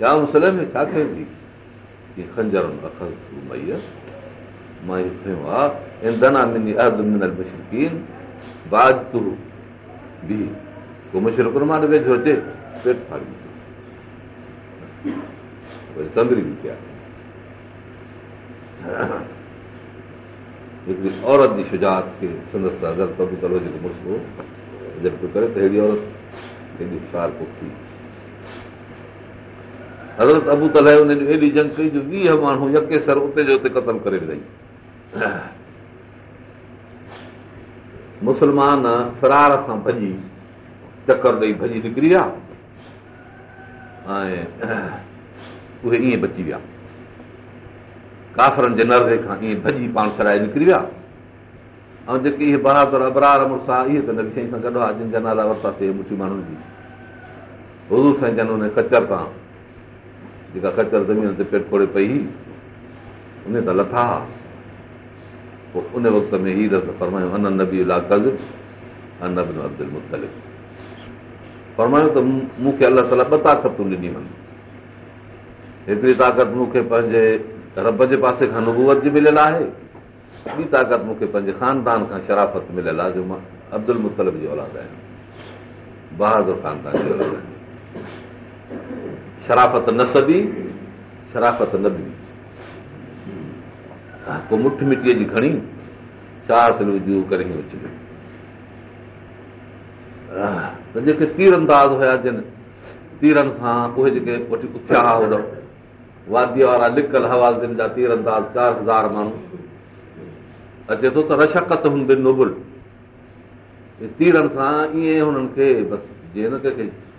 ڇا مئي مان اهو کيو آهي دنا مني عهد منل مشرڪين باج تون به ڪو مشرڪر مان ويجهو اچي پيٽ ڦاڙي وري سندري به ٿيا هڪڙي عورت جي شجات کي سندس اگر پب ڪرو حضرت ابو تلائي هن ايڏي جنگ ڪئي جو ويهه ماڻهو يڪي سر اتي جو اتي قتل ڪري ڏنئي مسلمان فرار سان ڀڄي چڪر ڏيئي ڀڄي نڪري ويا. ۽ اهي ائين بچي ويا. ڪافرن جي نردي کان ائين ڀڄي پاڻ ڇڏائي نڪري ويا. ۽ جيڪي اهي بهادر ابرار مڙس اهي ته نبي سائين سان گڏ آهي جن جا نالا ورتاسين مٺي ماڻهن جي. حضور سائين جن هن ڪچر تان جيڪا ڪچر زمين تي پيٽ فوڙي پئي ان ته لٿا پوءِ ان وقت ۾ هير فرمايو ان نبي ڪز ان عبدل مختلف فرمايو ته مون کي الله تالا ٻه طاقتون ڏني وڃ هيتري طاقت مون کي پنهنجي رب جي پاسي کان نبوئت جي مليل آهي ٻي طاقت مون کي پنهنجي خاندان کان شرافت مليل آهي جو مان عبدل متلف جي اولاد آهيان بهادر خاندان جي اولاد آهيان شرافت نه سڀي شرافت نه به ڪو مٺ مٽيءَ جي کڻي چار ڪلو وجهي ڪري جيڪي تير انداز هئا جن تيرن سان اهي جيڪي وٺي اٿيا هئا هوڏو واديءَ وارا لڪل هوازن جا تير انداز چار هزار ماڻهو اچي ٿو ته رشڪت هوندي نوبل تيرن سان ائين هنن کي بس جيئن نه ڪنهن کي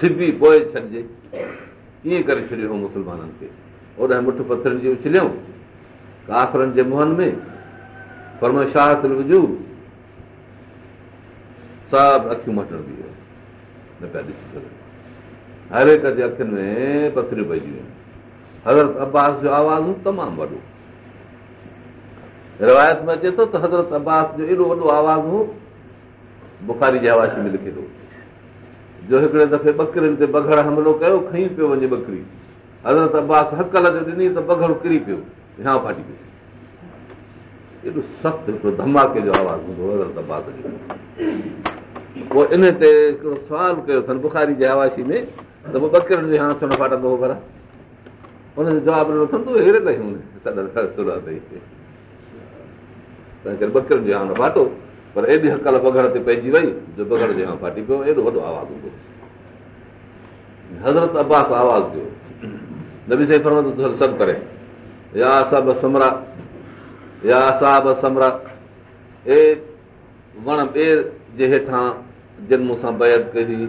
سبي پوءِ ڇڏجي. ائين ڪري ڇڏيو هو مسلمانن کي. مٺ پٿرن جي اڇليون ڪافرن جي منهن ۾ پر شاهه وجهون سڀ اکيون مٽندي نه پيا ڏسي سگهن. هر هڪ جي اکين ۾ پٿريون پئجي ويون حضرت عباس جو آواز تمام وڏو. روايت ۾ اچي ٿو ته حضرت عباس جو ايڏو وڏو آواز هو بکاري جي هواشي ۾ لکي ٿو جو هڪڙي دفعي ٻڪرين تي بگهڙ حملو ڪيو کئي پيو وڃي ٻڪري. حضرت عباس حق لڳ ڏني ته بگهڙ ڪري پيو. يا ڦاٽي پيو ايڏو سخت هڪڙو ڌماڪي جو آواز هوندو حضرت عباس جو. پوءِ ان تي هڪڙو سوال ڪيو اٿن بکاري جي هواشي ۾ ته پوءِ ٻڪرين ڇو نه فاٽندو هو پر هن جو جواب ڏنو اٿن تون هيري تائين تنهن ڪري ٻڪرين جي هاڻي فاٽو پر ايڏي هڪل بگهڙ تي پئجي وئي جو بگهڙ جي هاڻي ڦاٽي پيو ايڏو وڏو آواز هوندو حضرت عباس آواز ڏيو. نه به سائين سڀ ڪري. يا سڀ سمرا يا ساب سمرا اي وڻ ٻير جي هيٺان جن مون سان بيت ڪئي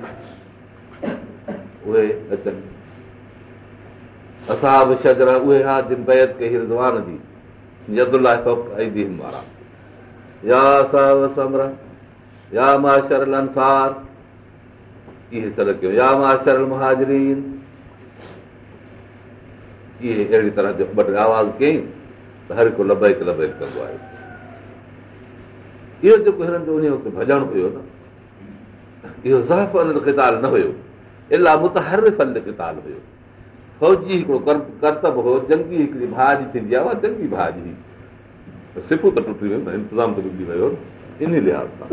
اهي اچن. اساب شجرا اهي ها جن بيت ڪئي رضوان جي يدلا وارا اهڙي طرح جو آواز ڪيئين ته هر هڪ لبيڪ لبيڪ ڪندو آهي. اهو جيڪو هنن جو ڀڄڻ هيو نه اهو ڪتال نه هيو الاهه متهر ڦل ڪتال هيو. فوجي هڪڙو ڪرتب هو جنگي هڪڙي ڀاڄي ٿيندي آهي اها جنگي ڀاڄي صفو ته ٽٽي ويو انتظام ته بگڙي ويو ان لحاظ سان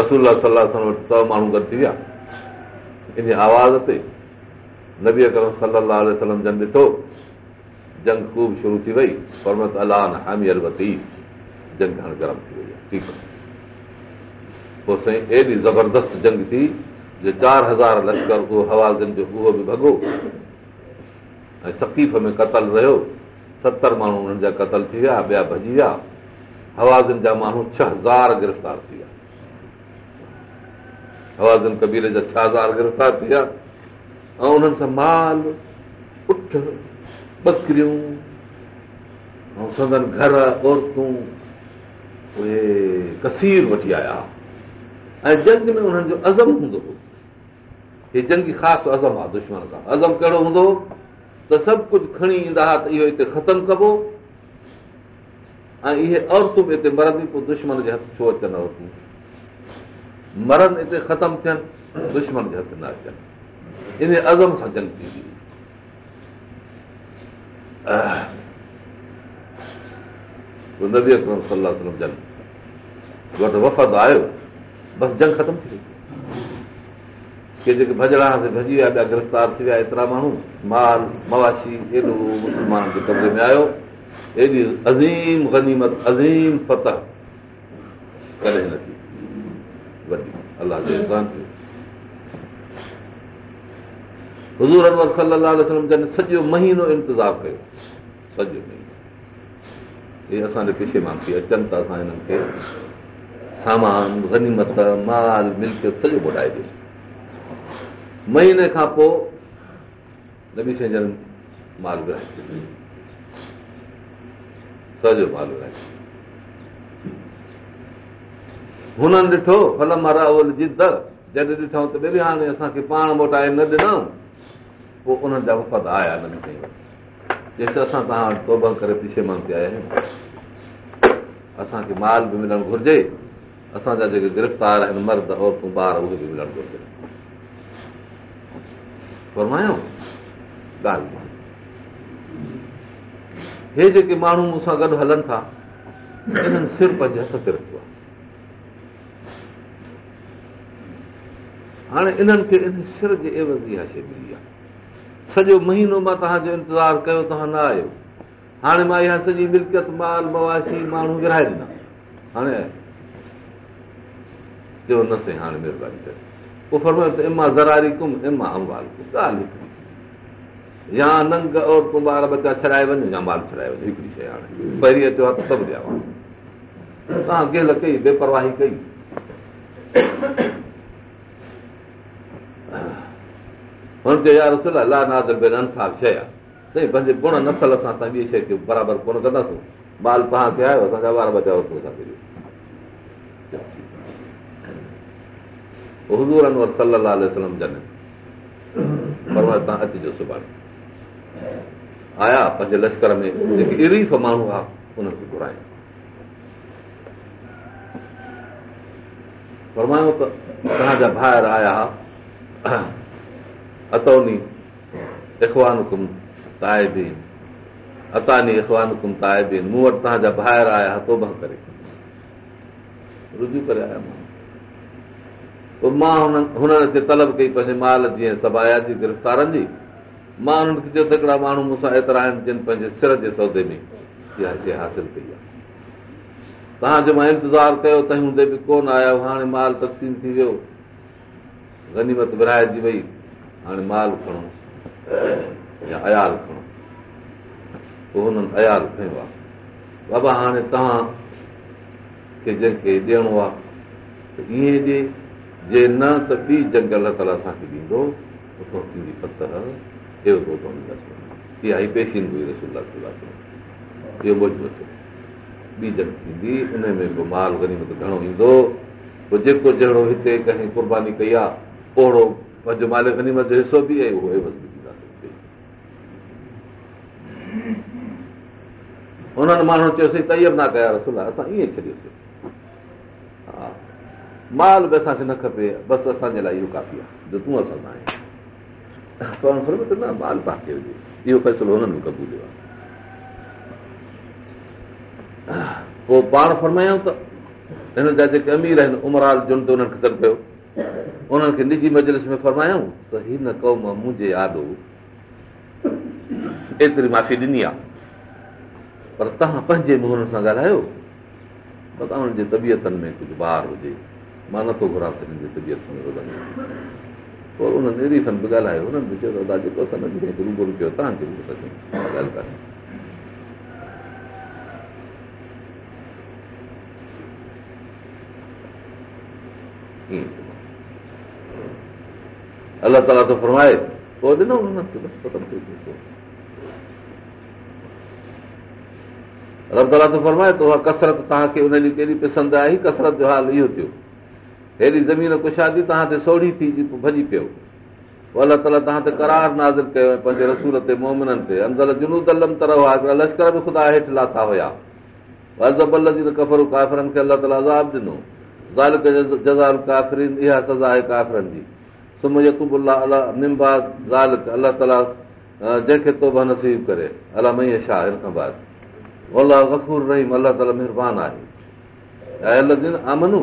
رسول صلاح وٽ سؤ ماڻهو گڏ ٿي ويا ان آواز تي نبي اڪرم صلاح سلم جن ڏٺو جنگ خوب شروع ٿي وئي الله هامي البتي جنگ هاڻي گرم ٿي وئي آهي ٺيڪ آهي پوءِ سائين ايڏي زبردست جنگ ٿي جو چار هزار لشڪر اهو هوازن جو اهو به ڀڳو ۽ سڪيف ۾ قتل رهيو ستر ماڻهو هنن جا قتل ٿي ويا ٻيا ڀڄي ويا هوازن جا ماڻهو ڇهه هزار گرفتار ٿي ويا هوازن ڪبير جا ڇهه هزار گرفتار ٿي ويا ۽ انهن سان مال اٺ سندن گهر عورتون اهي ڪسير وٺي آيا ۽ جنگ ۾ انهن جو عزم هوندو هو هي جنگي خاص عزم آهي دشمن کان. عزم ڪهڙو هوندو؟ ته سڀ ڪجهه کڻي ايندا هئا ته اهو هتي ختم ڪبو. ۽ اهي عورتون به هتي مرنديون پوءِ دشمن جي هٿ ڇو اچن عورتون؟ مرن هتي ختم ٿين دشمن جي هٿ نه اچن. ان عزم سان جنگ ٿيندي. نبي اڪرم صلاح جنگ. وٽ وفد آيو بس جنگ ختم ٿي وئي ڪي جيڪي ڀڄڙا تي ڀڄي ويا ٻيا گرفتار ٿي ويا ايترا ماڻهو مال مواشي ايڏو مسلمانن جي قبضي ۾ آيو. ايڏي عظيم گنيمت عظيم فتح ڪڏهن نه ٿي. وڏي الله جو انسان ٿيو. حضور انور صلاح جن سڄو مهينو انتظار ڪيو. سڄو مهينو. اهي اسان جي پڇي مان ٿي اچن ته اسان هنن کي. سامان گنيمت مال ملڪ سڄو ٻڌائي ڏيو مهيني کان پوءِ نبي جن مال ورائي سڄو مال ورائي هنن ڏٺو ڦل مارا ضد جڏهن ڏٺئون ته ٻئي هاڻي اسان کي پاڻ موٽائي نه ڏنئون پوءِ انهن جا وفد آيا سائين جيڪي اسان توهان توبا ڪري پيڇي مان تي آهيون اسان کي مال به ملڻ گهرجي اسان جا جيڪي گرفتار آهن مرد عورتون ٻار اهي به ملڻ گهرجي فرمايو ڳالهه هي جيڪي ماڻهو مون سان گڏ هلن ٿا انهن سر پنهنجي هٿ تي رکيو آهي. هاڻي انهن کي ان سر جي عيوض اها شيءِ ملي آهي. سڄو مهينو مان توهان جو انتظار ڪيو توهان نه آهيو. هاڻي مان اها سڄي ملڪيت مال مواشي ماڻهو ورائي ڏنا هاڻي چيو نه سائين هاڻي مهرباني ڪري پوءِ فرمايو ته اما زراري ڪم اما اموال ڪم ڳالهه هڪڙي يا ننگ عورتون ٻار بچا ڇڏائي وڃو يا مال ڇڏائي وڃو هڪڙي شيءِ هاڻي پهرين اچو آهي ته سڀ ڏيان توهان گيل ڪئي بيپرواهي ڪئي هن چيو يار رسل لا ناز انسار شيءِ آهي سائين پنهنجي گڻ نسل سان اسان ٻي شيءِ کي برابر ڪونه ڪنداسين ٻال توهان کي آيو اسان جا ٻار بچا عورتون اسان کي حضور انور صلاح وسلم جن. پر توهان اچجو سڀاڻي. آيا پنهنجي لشڪر ۾ جيڪي اريف ماڻهو آهي ان کي گهرائن فرمايو ته توهان جا ڀائر آيا اتوني اکوانڪم تائبين. اتاني اکوانڪم تائبين. مون وٽ توهان جا ڀائر آيا توبا ڪري. رجو ڪري آيا مان پوءِ مان هنن هنن تي طلب ڪئي پنهنجي مال جيئن جي گرفتارن جي. مان هنن کي چيو ته هڪڙا ماڻهو مون سان ايترا آهن جن پنهنجي سر جي سودي ۾ حاصل ڪئي آهي. توهان جو مان انتظار ڪيو تنهن هوندي به ڪونه آيا هاڻي مال تقسيم ٿي ويو. گنيمت ورائجي وئي هاڻي مال کڻو يا عيال کڻو. پوءِ هنن عيال کيو آهي. بابا هاڻي توهان جنهن کي ڏيڻو آهي ته ائين ڏي جي نه ته ٻي جنگ الله تالا اسان کي گنيمت گهڻو ايندو پوءِ جيڪو جهڙو هتي ڪنهن قرباني ڪئي آهي اوهڙو پنهنجو مال گنيمت جو حصو به آهي اهو انهن ماڻهو چيوسين تيار نه ڪيا رسول اسان ائين ڇڏيوسين مال به اسان کي نه کپي بس اسان جي لاءِ اهو ڪافي آهي. جو تون اسان نه مال توهان کي هجي. اهو فيصلو هنن به ڪبوليو آهي. پوءِ پاڻ فرمايون ته هن جا جيڪي امير آهن امرال جن ته هنن کي سڏ ڪيو. انهن کي نجي مجلس ۾ فرمايون ته هن قوم منهنجي آڏو ايتري معافي ڏني آهي. پر توهان پنهنجي منهن سان ڳالهايو ته توهان جي تبيتن ۾ ڪجهه ٻار هجي مان نٿو گهران سڀني جي طبيعت ۾ پوءِ انهن سن به ڳالهايو انهن به چيو دادا جيڪو اسان ڪنهن کي روبرو ڪيو توهان کي ڳالهه ڪانهي الله تالا ٿو فرمائي پوءِ ڏنو رب تالا ٿو فرمائي ته اها ڪسرت توهان کي ان ڏينهن ڪيڏي پسند آئي ڪسرت جو حال اهو ٿيو هيڏي زمين ڪشادي توهان تي سوڙهي ٿي ڀڄي پيو. پوءِ الله تالا توهان تي ڪرار ناظر ڪيو پنهنجي رسول تي مومنن تي. اندر جنود الم طرح هڪڙا لشڪر به خدا هيٺ لاٿا هئا. ڪفر ڪافرن کي الله تالا عذاب ڏنو. جزال ڪافرين اها سزا آهي ڪافرن جي. سم يڪوب زالڪ الله تالا جنهن کي توبا نصيب ڪري. الله مئي ڇا هن کان بعد. الله گفور رهيم الله تالا مهرباني آهي. امنو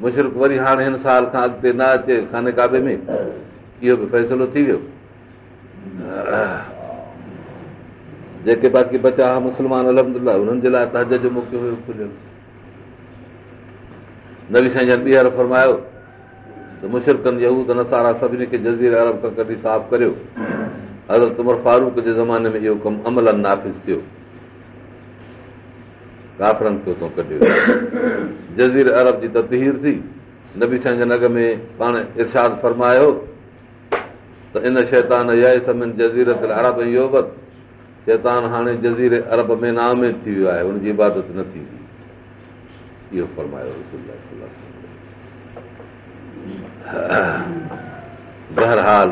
مشرڪ وري هاڻي هن سال کان اڳتي نه اچي کاني ڪابي ۾ اهو به فيصلو ٿي ويو. جيڪي باقي بچا هئا مسلمان الهمد هنن جي لاءِ تهج جو موقعو هيو کليل نوي سائين جن ٻيهر فرمايو ته مشرڪن يود نسارا سڀني کي جزير ارب کان ڪڍي صاف ڪريو. حضرت عمر فاروڪ جي زماني ۾ اهو ڪم عملن نافذ ٿيو ارب جي تدهير ٿي نبي سائين جي نگ ۾ پاڻ ارشاد فرمايو ته ان شيطان هاڻي جزير ارب ۾ نامد ٿي ويو آهي هن جي عبادت نه ٿيندي بهرحال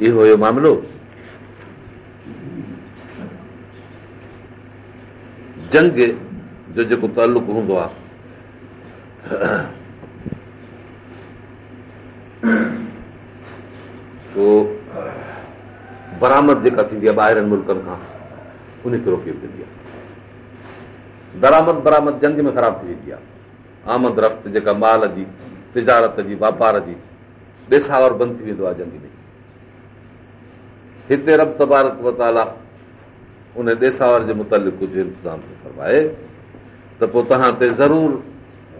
اهو هيو معاملو جنگ جو جيڪو تعلق هوندو آهي برامد جيڪا ٿيندي آهي ٻاهرن ملڪن کان ان کي روڪي ويندي آهي درامد برامد جنگ ۾ خراب ٿي ويندي آهي آمد رفت جيڪا مال جي تجارت جي واپار جي ڏيساور بند ٿي ويندو آهي جنگ ۾ هتي رب تبارڪ وتالا ان ڏيساور جي متالق ڪجهه انتظام فرمائي ته پوءِ توهان تي ضرور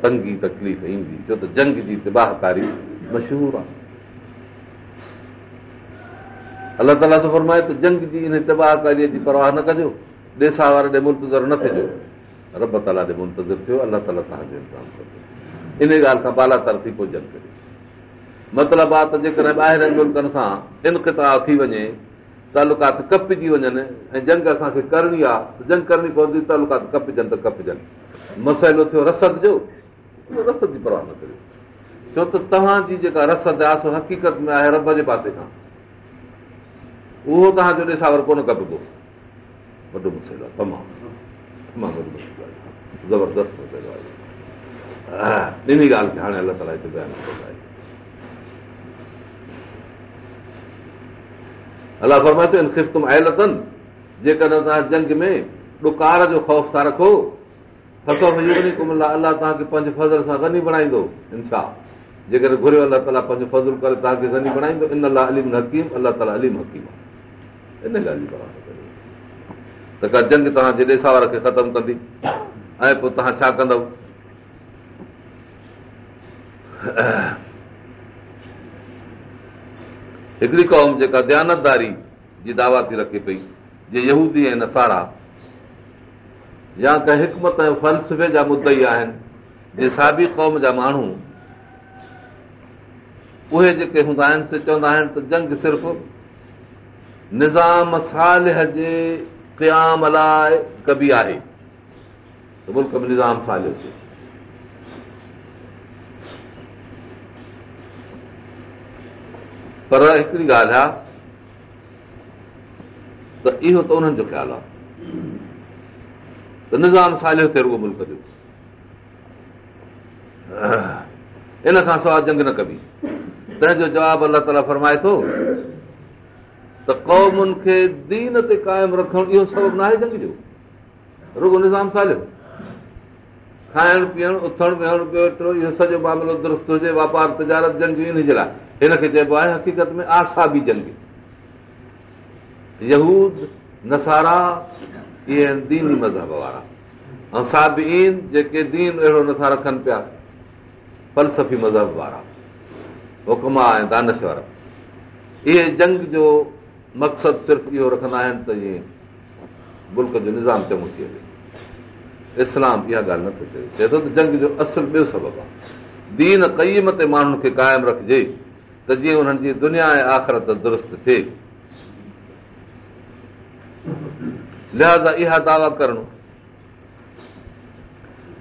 تنگي تڪليف ايندي. ڇو ته جنگ جي تباهڪاري مشهور آهي. الله تالا ته فرمائي ته جنگ جي ان تباهڪاريءَ جي پرواهه نه ڪجو. ڏيسا واري ڏي منتزر نه ٿجو. رب تالا ڏي منتزر ٿيو الله تالا توهان جو انتظام ڪجو ان ڳالهه کان بالا تر ٿي پڄن ڪري. مطلب آهي ته جيڪڏهن ٻاهر ملڪن سان انڪتا ٿي وڃي تالڪات ڪپجي وڃن ۽ جنگ اسان کي ڪرڻي آهي جنگ ڪرڻي پوندي تالڪات ڪپجن ته ڪپجن. مسئلو ٿيو رسد جو رسد جي پرواهه نه ڪريو. ڇو ته توهان جي جيڪا رسد آهي سو حقيقت ۾ آهي رب جي پاسي کان. اهو توهان جو ڏساور ڪونه ڪپبو وڏو مسئلو آهي تمام. تمام وڏو مسئلو آهي. زبردست مسئلو آهي. ٻنهي ڳالهه کي هاڻي ڪيو آهي الله فرمائي ٿو آيل اٿن جيڪڏهن توهان جنگ ۾ ڏڪار جو خوف ٿا رکو فسو الله توهان کي پنهنجي فضل سان گني بڻائيندو انسا جيڪڏهن گهريو الله تالا پنهنجو فضل ڪري توهان کي گني بڻائيندو ان الله اليم حڪيم الله تالا اليم حڪيم. آهي ان جي ته ڪا جنگ توهان جي ڏيساور کي ختم ڪندي ۽ پوءِ توهان ڇا ڪندؤ هڪڙي قوم جيڪا ديانتداري جي دعويٰ ٿي رکي پئي جي نسارا يا ڪنهن ۽ فلسفي جا مدعي آهن جي سابي قوم جا ماڻهو اهي جيڪي هوندا آهن سي چوندا آهن ته جنگ صرف نظام ساله جي قيام لاءِ ڪبي آهي پر هڪڙي ڳالهه آهي ته اهو ته انهن جو خيال آهي. ته نظام ساليو ٿئي رڳو ملڪ جو. ان کان سواءِ جنگ نه ڪبي. تنهن جو جواب الله تالا فرمائي ٿو ته قومن کي دين تي قائم رکڻ اهو سبب نه آهي جنگ جو. رڳو نظام ساليو کائڻ پيئڻ اٿڻ ويهڻ ويٺو اهو سڄو معاملو درست هجي واپار تجارت جنگ ان جي لاءِ. هن کي چئبو آهي حقيقت ۾ آسا به جنگ. يهود نسارا اهي آهن ديني اهڙو نٿا رکن پيا فلسفي مذهب وارا. هڪما ۽ دانش وارا. اهي جنگ جو مقصد صرف اهو رکندا آهن ته ملڪ جو نظام چڱو ٿي وڃي اسلام اها ڳالهه نٿو چئي چئي ٿو ته جنگ جو اصل ٻيو سبب آهي. دين قيم تي ماڻهن کي قائم رکجي ته جيئن هنن جي دنيا ۽ آخرت درست ٿئي. لهازا اها دعويٰ ڪرڻ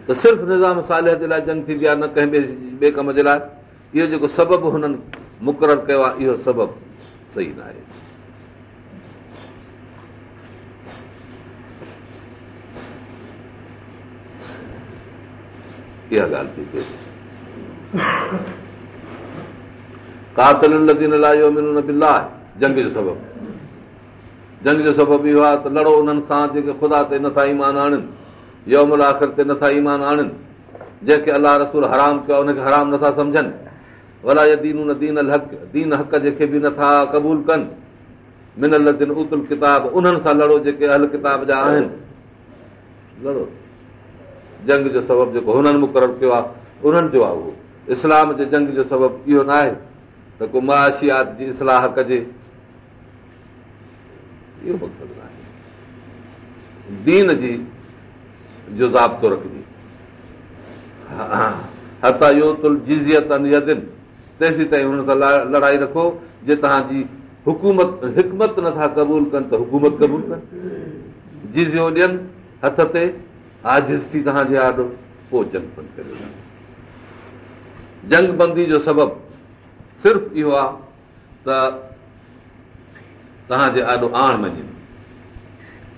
ته صرف نظام ساله جي لاءِ جنگ ٿيندي آهي نه ڪنهن ٻئي ڪم جي لاءِ. اهو جيڪو سبب هنن مقرر ڪيو آهي اهو سبب صحيح نه آهي اها ڳالهه ٿي ٿئي. قاتل لاءِ جنگ جو سبب. جنگ جو سبب اهو آهي ته لڙو انهن سان جيڪي خدا تي نٿا ايمان آڻن يومل آخر تي نٿا ايمان آڻن. جنهن کي الله رسول حرام ڪيو ان کي حرام نٿا سمجهن. ڀلا دين دين ال حق دين حق جيڪي به نٿا قبول ڪن. منل دن اتل ڪتاب انهن سان لڙو جيڪي ال ڪتاب جا آهن. لڙو جنگ جو سبب جيڪو هنن مقرر ڪيو آهي انهن جو آهي اهو. اسلام جي جنگ جو سبب اهو نه آهي ته ڪو ماشيات جي اصلاح ڪجي. اهو مقصد نه آهي دين جي جو ضابطو رکجي. هتا اهو تل جيزيت تيسين تائين هن سان لڙائي رکو. جي توهان جي حڪومت حڪمت نٿا قبول ڪن ته حڪومت قبول ڪن. جيزيو ڏين هٿ تي عاجز ٿي توهان جي آڏو پوءِ جنگ بند ڪري جنگ بندي جو سبب صرف اهو آهي ته توهان جي آڏو آڻ مڃن.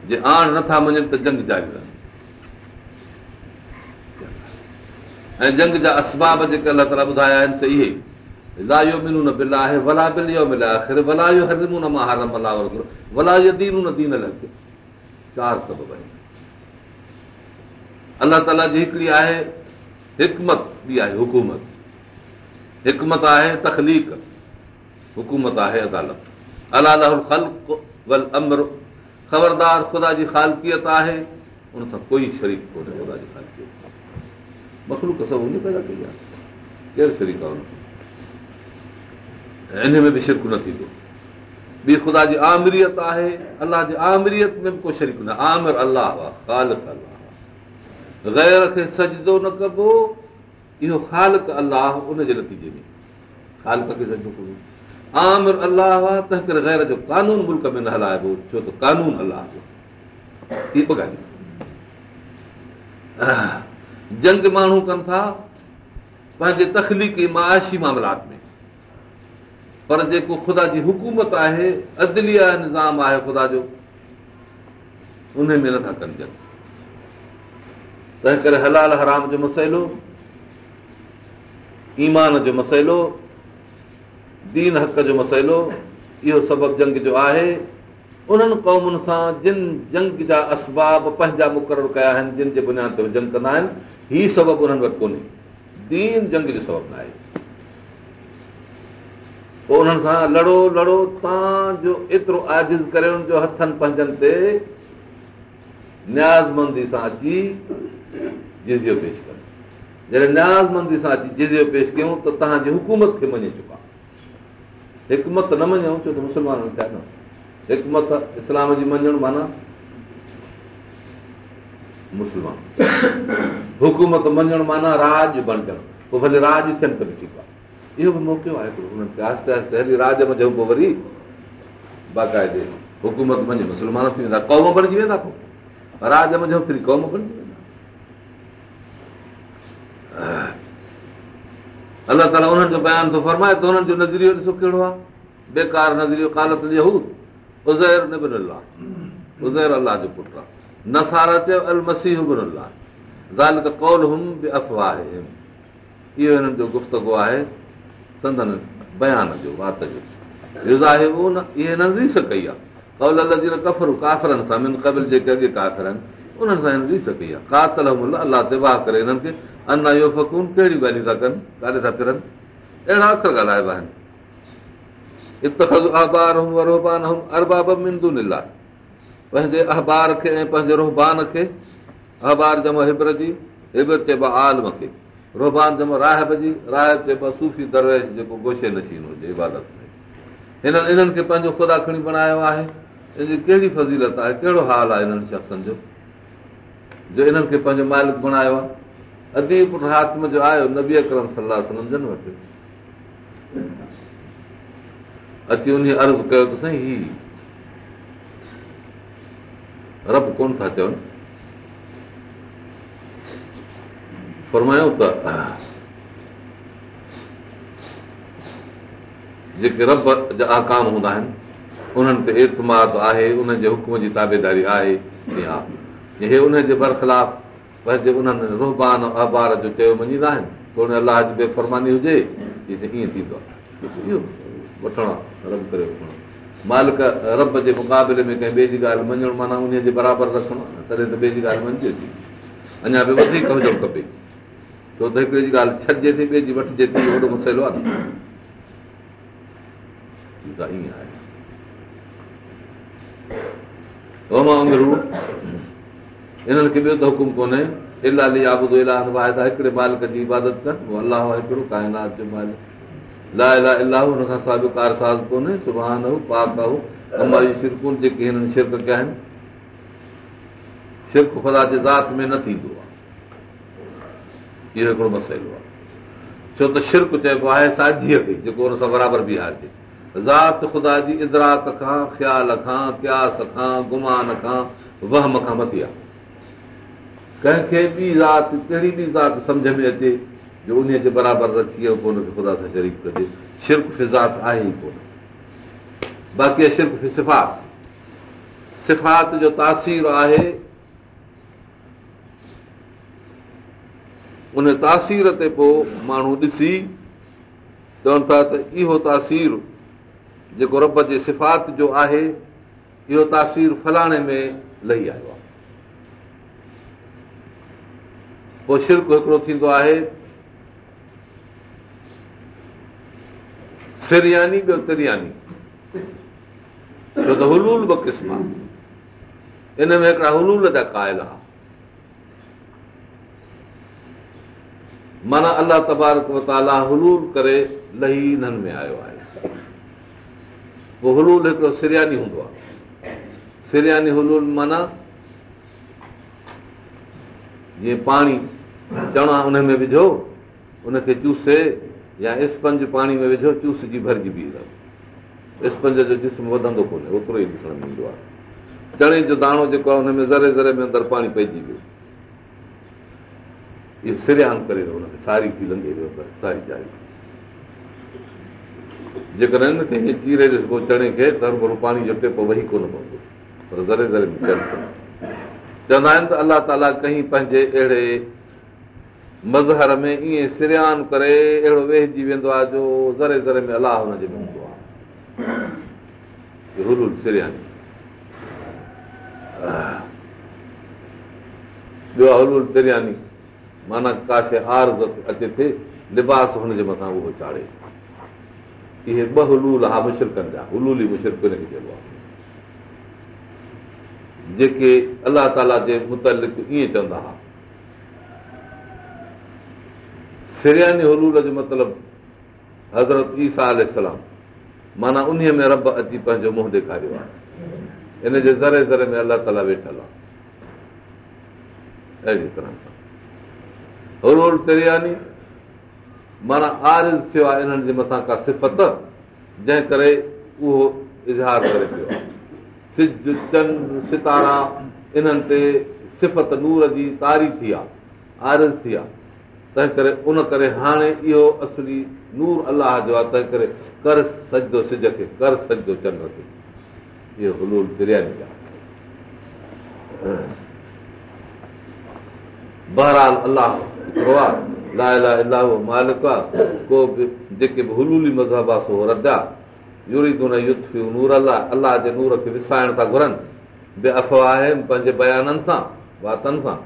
جي آڻ نٿا مڃن ته جنگ جاري رهن. ۽ جنگ جا اسباب جيڪي الله تالا ٻڌايا آهن ته اهي چار سبب آهن الله تالا جي هڪڙي آهي حڪمت آهي تکليڪ حڪومت آهي عدالت. الله امر خبردار خدا جي خالڪيت آهي ان سان ڪوئي شريڪ ڪونهي خدا جي خالڪيت. مکلوڪ سڀ ان پيدا ڪئي آهي. ڪير شريڪ آهي ان ۾؟ به شرڪ نه ٿيندو. ٻي خدا جي آمريت آهي الله جي آمريت ۾ به ڪو شريڪ نه غير کي سجدو نه ڪبو اهو خالڪ الله ان جي نتيجي ۾ تنهن ڪري جو جنگ ماڻهو ڪن ٿا پنهنجي تکليقي ماشي ماملات ۾ پر جيڪو خدا جي حڪومت آهي عدليا نظام آهي خدا جو ان ۾ نٿا ڪن تنهن ڪري هلال حرام جو مسئلو ايمان جو مسئلو دين حق جو مسئلو اهو سبب جنگ جو آهي. انهن قومن سان جن جنگ جا اسباب پنهنجا مقرر ڪيا آهن جن جي بنياد تي جنگ ڪندا آهن هيءُ سبب انهن وٽ ڪونهي. دين جنگ جو سبب نه آهي. پوءِ انهن سان لڙو لڙو توهان جو ايترو آزز ڪري هٿن پنهنجن تي نيازمندي سان اچي جزيو پيش ڪن جڏهن نيازمندي سان اچي جزيو پيش ڪيون ته توهان جي حڪومت کي مڃي چڪا. حڪمت نه مڃون ڇو ته مسلمانن ٿيا نه حڪمت اسلام جي مڃڻ معنيٰ مسلمان. حڪومت مڃڻ معنيٰ راج بڻجڻ. پوءِ ڀلي راج ٿين ته به ٺيڪ آهي. اهو به موقعو آهي هڪڙو. هنن کي آهستي آهستي هلي راج مڃون پوءِ وري باقائدي حڪومت مڃي. مسلمان ٿي ويندا قوم بڻجي ويندا پوءِ. راج مڃون ڦري قوم بڻجي ويندا الله تالا انهن جو بيان ٿو فرمائي ته هنن جو نظريو ڏسو ڪهڙو آهي؟ بيڪار نظريو ڪالت هو ازير ازير الله جو پٽ آهي. نسارا چيو ال مسيح زال ته ڪول هم به افواهه اهو هنن جو گفتگ آهي. سندن بيان جو وات جو. اهي ريس ڪئي آهي. ڪول ال جي ڪفر ڪافرن سان من قبل جيڪي اڳي ڪافر آهن انهن سان هن ريس ڪئي آهي. قاتل الله تي واهه ڪري هنن کي انا اهو فڪون ڪهڙيون ڳالهيون ٿا ڪن ڪاڏي ٿا فرن اهڙا اکر ڳالهائبا آهن. پنهنجي اخبار کي ۽ پنهنجي روهبان کي اخبار جمو هبر جي هبر چئبو آهي عالم کي. روهبان جمو راهب جي راهب چئبو آهي صوفي درويش جيڪو گوشي نشين هجي عبادت ۾. هنن انهن کي پنهنجو خدا کڻي بڻايو آهي. ان جي ڪهڙي فضيلت آهي ڪهڙو حال آهي انهن شخصن جو جو انهن کي پنهنجو مالڪ بڻايو آهي. اديب هاتم جو آيو نبي اڪرم صلاح سمجهن وٽ. اچي ان عرض ڪيو ته سائين هي رب ڪونه ٿا چون. فرمايون ته جيڪي رب جا آڪام هوندا آهن انهن تي اعتماد آهي انهن جي حڪم جي تابيداري آهي هي ان جي برخلاف پنهنجي انهن رهبان اهبار جو چيو مڃيندا آهن ڪونه الله جي بيفرماني هجي ائين ٿيندو آهي. اهو وٺڻ رب ڪري وٺڻ مالڪ رب جي مقابلي ۾ ڪنهن ٻئي جي ڳالهه مڃڻ معنيٰ ان جي برابر رکڻ تڏهن ته ٻئي جي ڳالهه مڃجي ٿي. اڃا به وڌيڪ هجڻ کپي. ڇو ته هڪڙي جي ڳالهه ڇڏجي ٿي ٻئي جي وٺجي ٿي وڏو مسئلو آهي ائين آهي انهن کي ٻيو ته حڪم ڪونهي. الاهه هن ڪارساز ڪونهي. سڀاڻي جيڪي هنن شرڪ ڪيا آهن. شرڪ خدا ۾ نه ٿيندو آهي. ڇو ته شرڪ چئبو آهي ساجهيءَ کي جيڪو هن برابر بيهارجي ذات خدا جي ادراڪ کان خيال کان ڪياس کان گمان کان وهم کان مٿي آهي ڪنهن کي ٻي ذات ڪهڙي به ذات سمجهه ۾ اچي جو ان جي برابر رکي ڪونه خدا سان شريف ڪجي. شرڪ فزات آهي ئي ڪونه. باقي شرڪ صفات. صفات جو تاثير آهي ان تاثير تي پوءِ ماڻهو ڏسي چون ٿا ته اهو تاثير جيڪو رب جي صفات جو آهي اهو تاثير فلاڻي ۾ لهي آيو آهي پوءِ شرڪ هڪڙو ٿيندو آهي. سرياني ٻيو ترياني. ڇو ته هلول ٻه قسم ان ۾ هڪڙا هلول جا قائل آهي. معنيٰ الله تبارڪ متالا هلول ڪري لهي هنن ۾ آيو آهي. پوءِ هلول هڪڙو سرياني هوندو آهي. سرياني هلول معنيٰ جيئن پاڻي چڻا ان ۾ وجهو ان کي چوسي يا سپنج پاڻي ۾ وجهو چوسجي ڀرجي بيهه رهو. سپنج جو جسم وڌندو ڪونهي اوترو ئي ڏسڻ ۾ ايندو آهي. چڻي جو داڻو جيڪو آهي هن ۾ زري زري ۾ اندر پاڻي پئجي ويو. اهو سريان ڪري هن کي ساري ٿي لنگهي ويو ساري جاري. جيڪڏهن هن کي هيئن چيري ڏسبو چڻي کي ته پاڻي جو ٽيپو ويهي ڪونه پوندو پر زري زري ۾ چوندا آهن ته الله تالا ڪئي پنهنجي اهڙي مظهر ۾ ائين سريان ڪري اهڙو ويهجي ويندو آهي جو زري زري ۾ الله هن جي هوندو آهي معنيٰ ڪاٿي آر اچي ٿي لباس هن جي مٿان اهو چاڙهي اهي ٻه هلول ها مشرڪن جا هلول ئي مشرڪ هن کي چئبو آهي جيڪي الله تالا جي مطلق ائين چوندا هئا سرياني هلول جو مطلب حضرت ايسا معنيٰ ان ۾ رب اچي پنهنجو منهن ڏيکاريو آهي ان جي زري زري ۾ الله تالا ويٺل آهي اهڙي طرح سان هلول ترياني معنيٰ آرز ٿيو آهي انهن جي مٿان ڪا صفت جنهن ڪري اهو اظهار ڪري پيو سج چند ستارا انهن تي صفت نور جي تاري ٿي آهي آرز ٿي آهي تنهن ڪري ان ڪري هاڻي اهو اصلي نور الله جو آهي تنهن ڪري ڪر سجدو سج کي ڪر سجدو چنڊ کي. اهو هلول برياني آهي بهرحال الله هڪڙو آهي لا مالڪ آهي. ڪو به جيڪي به هلولي مذهب آهي سو رد آهي. يٿي نور الله الله جي نور کي وسائڻ ٿا گهرن. بي افواهه پنهنجي بيانن سان واتن سان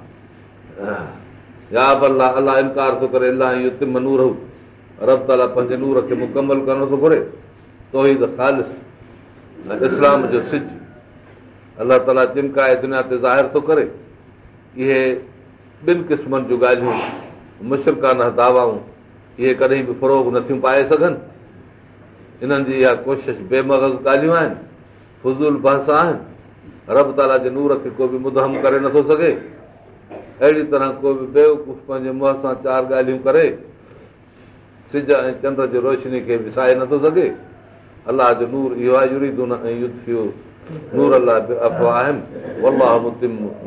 يا به الله انڪار ٿو ڪري الله اهو تم نور رب تالا پنهنجي نور کي مڪمل ڪرڻو ٿو گهري تو ئي ته خالص اسلام جو سج الله تالا چمڪائي دنيا تي ظاهر ٿو ڪري اهي ٻن قسمن جون ڳالهيون مشرڪانا داوائون اهي ڪڏهن به فروگ نٿيون پائي سگهن انهن جي اها ڪوشش بيمغز ڳالهيون آهن فضول بحث آهن رب تالا جي نور کي ڪو به مدهم ڪري نٿو سگهي اهڙي طرح ڪو به بيوقوف پنهنجي منهن سان چار ڳالهيون ڪري سج ۽ چنڊ جي روشني کي وسائي نٿو سگهي. الله جو نور اهو آهي نور الله آهن.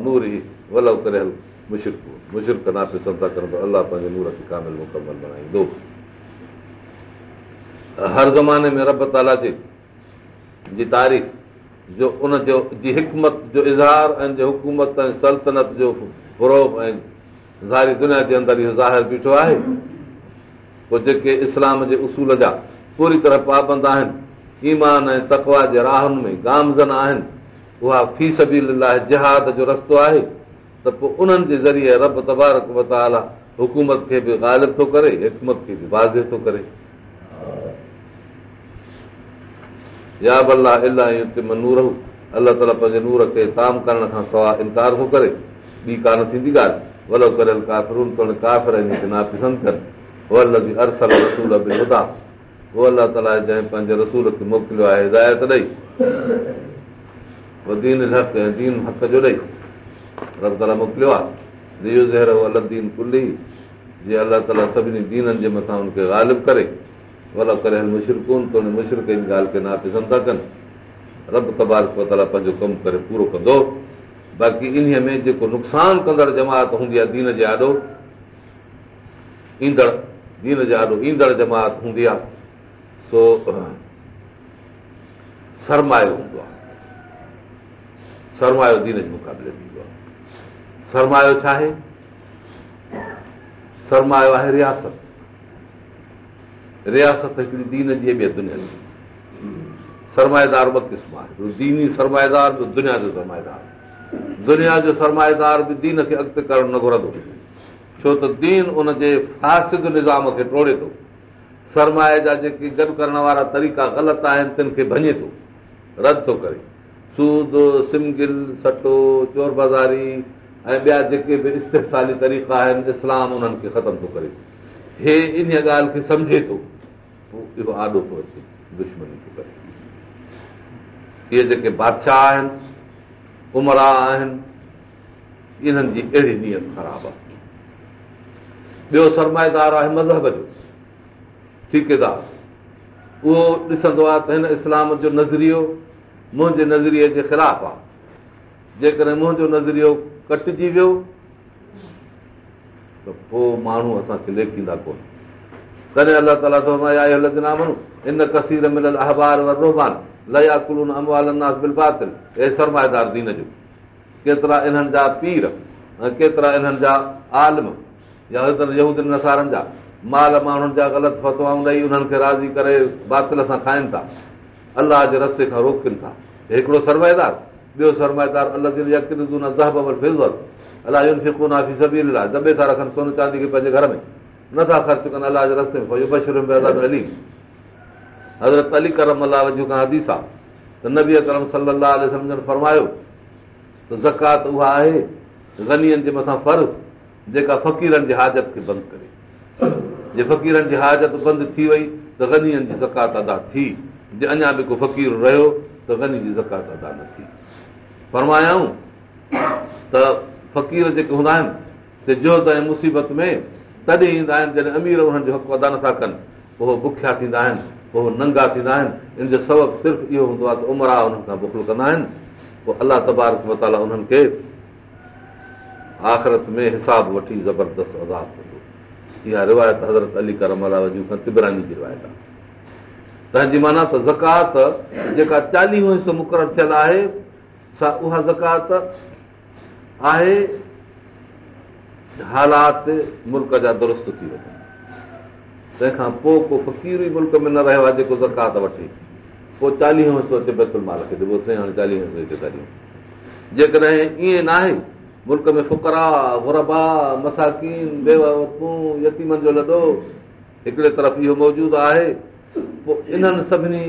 نور ئي ولو ڪري هل مشڪ مشڪ ناپسن ٿا ڪن الله پنهنجي نور کي ڪامل مڪمل بڻائيندو. هر زماني ۾ رب تالا جي جي تاريخ جو ان جو جي حڪمت جو اظهار ۽ حڪومت ۽ سلطنت جو فروب ۽ جاري دنيا جي اندر اهو ظاهر بيٺو آهي پوءِ جيڪي اسلام جي اصول جا پوري طرح پابند آهن ايمان ۽ تڪوا جي راهن ۾ گامزن آهن اها في سڀي لاءِ جهاد جو رستو آهي ته پوءِ انهن جي ذريعي رب تبارڪ حڪومت کي به غالب ٿو ڪري حڪمت کي به وازي ٿو ڪري يا الله الاهي نور الله تالا پنهنجي نور کي طعام ڪرڻ کان سواءِ انڪار ٿو ڪري ٻي ڪانه ٿيندي ڳالهه ولو ڪري ڪافرون ڪافر ناپسند ڪن ارسل رسول به ٻڌا اهو الله تالا جنهن پنهنجي رسول کي موڪليو آهي هدايت ڏيئي دين حق ۽ دين حق جو ڏيئي رب تالا موڪليو آهي دين ڪلي جيئن الله تالا سڀني دينن جي مٿان هن کي غالب ڪري ولا ڪري مشرڪون ته هن مشرڪ جي ڳالهه کي ناپسند ٿا ڪن رب تبارڪ تالا پنهنجو ڪم ڪري پورو ڪندو باقي ان ۾ جيڪو نقصان ڪندڙ جماعت هوندي آهي دين جي آڏو ايندڙ دين جي آڏو ايندڙ جماعت هوندي آهي سو سرمايو هوندو آهي. سرمايو دين جي مقابلي ۾ سرمايو ڇا آهي؟ سرمايو آهي رياست. رياست هڪڙي دين جي ٻئي دنيا جي. سرمائيدار ٻه قسم آهي. ديني سرمائيدار به دنيا جو سرمائيدار دنيا جو سرمائيدار به دين کي اڳتي ڪرڻ نه گهرندو ڇو ته دين ان جي فاسد نظام کي ٽوڙي ٿو. سرمائي جا جيڪي گڏ ڪرڻ وارا طريقا غلط آهن تن کي ڀڃي ٿو. رد ٿو ڪري. سود سمگل سٽو چور بازاري ۽ ٻيا جيڪي به استيسالي طريقا آهن اسلام انهن کي ختم ٿو ڪري. هي ان ڳالهه کي سمجهي ٿو اهو آڏو ٿو اچي دشمني ٿو ڪري. اهي جيڪي بادشاهه آهن امرا آهن انهن جي اهڙي نيت خراب آهي ٻيو سرمائيدار آهي مذهب جو ٺيڪيدار اهو ڏسندو آهي ته هن اسلام جو نظريو منهنجي نظريي جي خلاف آهي جيڪڏهن منهنجو نظريو ڪٽجي ويو ته پوءِ ماڻهو اسان کي ليکيندا ڪونه ڪڏهن الله تالا ان ڪسير مليل اهبار ليا ڪلون بل هي سرمائيدار دين جو ڪيترا انهن جا پير ۽ ڪيترا انهن جا عالم يا نسارن جا مال ماڻهن جا غلط فتوائون ڏيئي انهن کي راضي ڪري باطل سان کائين ٿا الله جي رستي کان روڪن ٿا هڪڙو سرمائيدار ٻيو سرمائيدار الله دٻي ٿا رکن سون چاندي کي پنهنجي گهر ۾ نٿا خرچ ڪن الله جي رستي ۾ حضرت علي ڪرم حديث آهي. ته نبي ڪرم فرمايو ته زڪات اها آهي گنيئن جي مٿان فرض جيڪا فقيرن جي حاجت کي بند ڪري. جي فقيرن جي حاجت بند ٿي وئي ته گنيئن جي زڪات ادا ٿي. جي اڃا به ڪو فقير رهيو ته گني جي زڪات ادا نه ٿي. فرمايائون ته فقير جيڪي هوندا آهن سي جو ته ۽ مصيبت ۾ تڏهن ايندا آهن جڏهن امير انهن جو حق ادا نٿا ڪن پوءِ بکيا ٿيندا آهن پوءِ ننگا ٿيندا آهن ان جو سبب صرف اهو هوندو آهي ته عمر انهن کان بکل ڪندا آهن پوءِ الله تبارڪ متالا انهن کي آخرت ۾ حساب وٺي زبردست عذاب ڪندو اها روايت حضرت علي ڪرم کان تبراني جي روايت آهي تنهنجي معنيٰ ته زڪات جيڪا چاليهو حصو مقرر ٿيل آهي اها زڪات آهي حالات ملڪ جا درست ٿي وڃن تنهن کان پوءِ ڪو فقير ئي ملڪ ۾ نه رهيو آهي جيڪو زڪات وٺي. پوءِ چاليهو حصو اچي بيتل مال کي هاڻي چاليهه حصو هتي جيڪڏهن ائين نه آهي ملڪ ۾ فڪرا گربا مساڪين بيوڪون يتيمن جو لڏو هڪڙي طرف اهو موجود آهي پوءِ انهن سڀني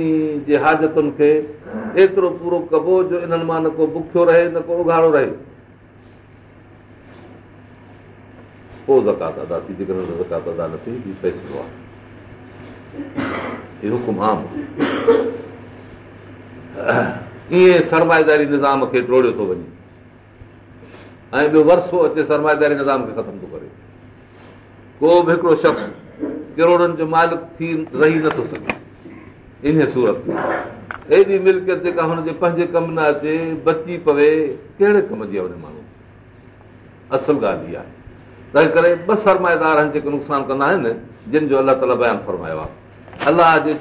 جي هاجتن کي ايترو پورو ڪبو جو انهن مان نه ڪو بکيو رهي نه ڪو اگهاڙو رهي پوءِ زڪات ادا ٿي جيڪڏهن زڪات ادا نه ٿي فيصلو آهي حڪم عام ائين سرمائيداري نظام کي ٽوڙيو ٿو وڃي ۽ ٻيو ورثو اچي سرمائيداري نظام کي ختم ٿو ڪري ڪو به هڪڙو شخص ڪروڙن جو مالڪ ٿي رهي نٿو سگهي ان سورت ۾ ايڏي ملڪيت جيڪا هن جي پنهنجي ڪم نه اچي بچي پوي ڪهڙي ڪم جي آهي ماڻهو اصل ڳالهه اها آهي تنهن ڪري ٻه سرمائيدار آهن جيڪي نقصان ڪندا آهن جن جو الله تالا بيان فرمايو آهي. الله جي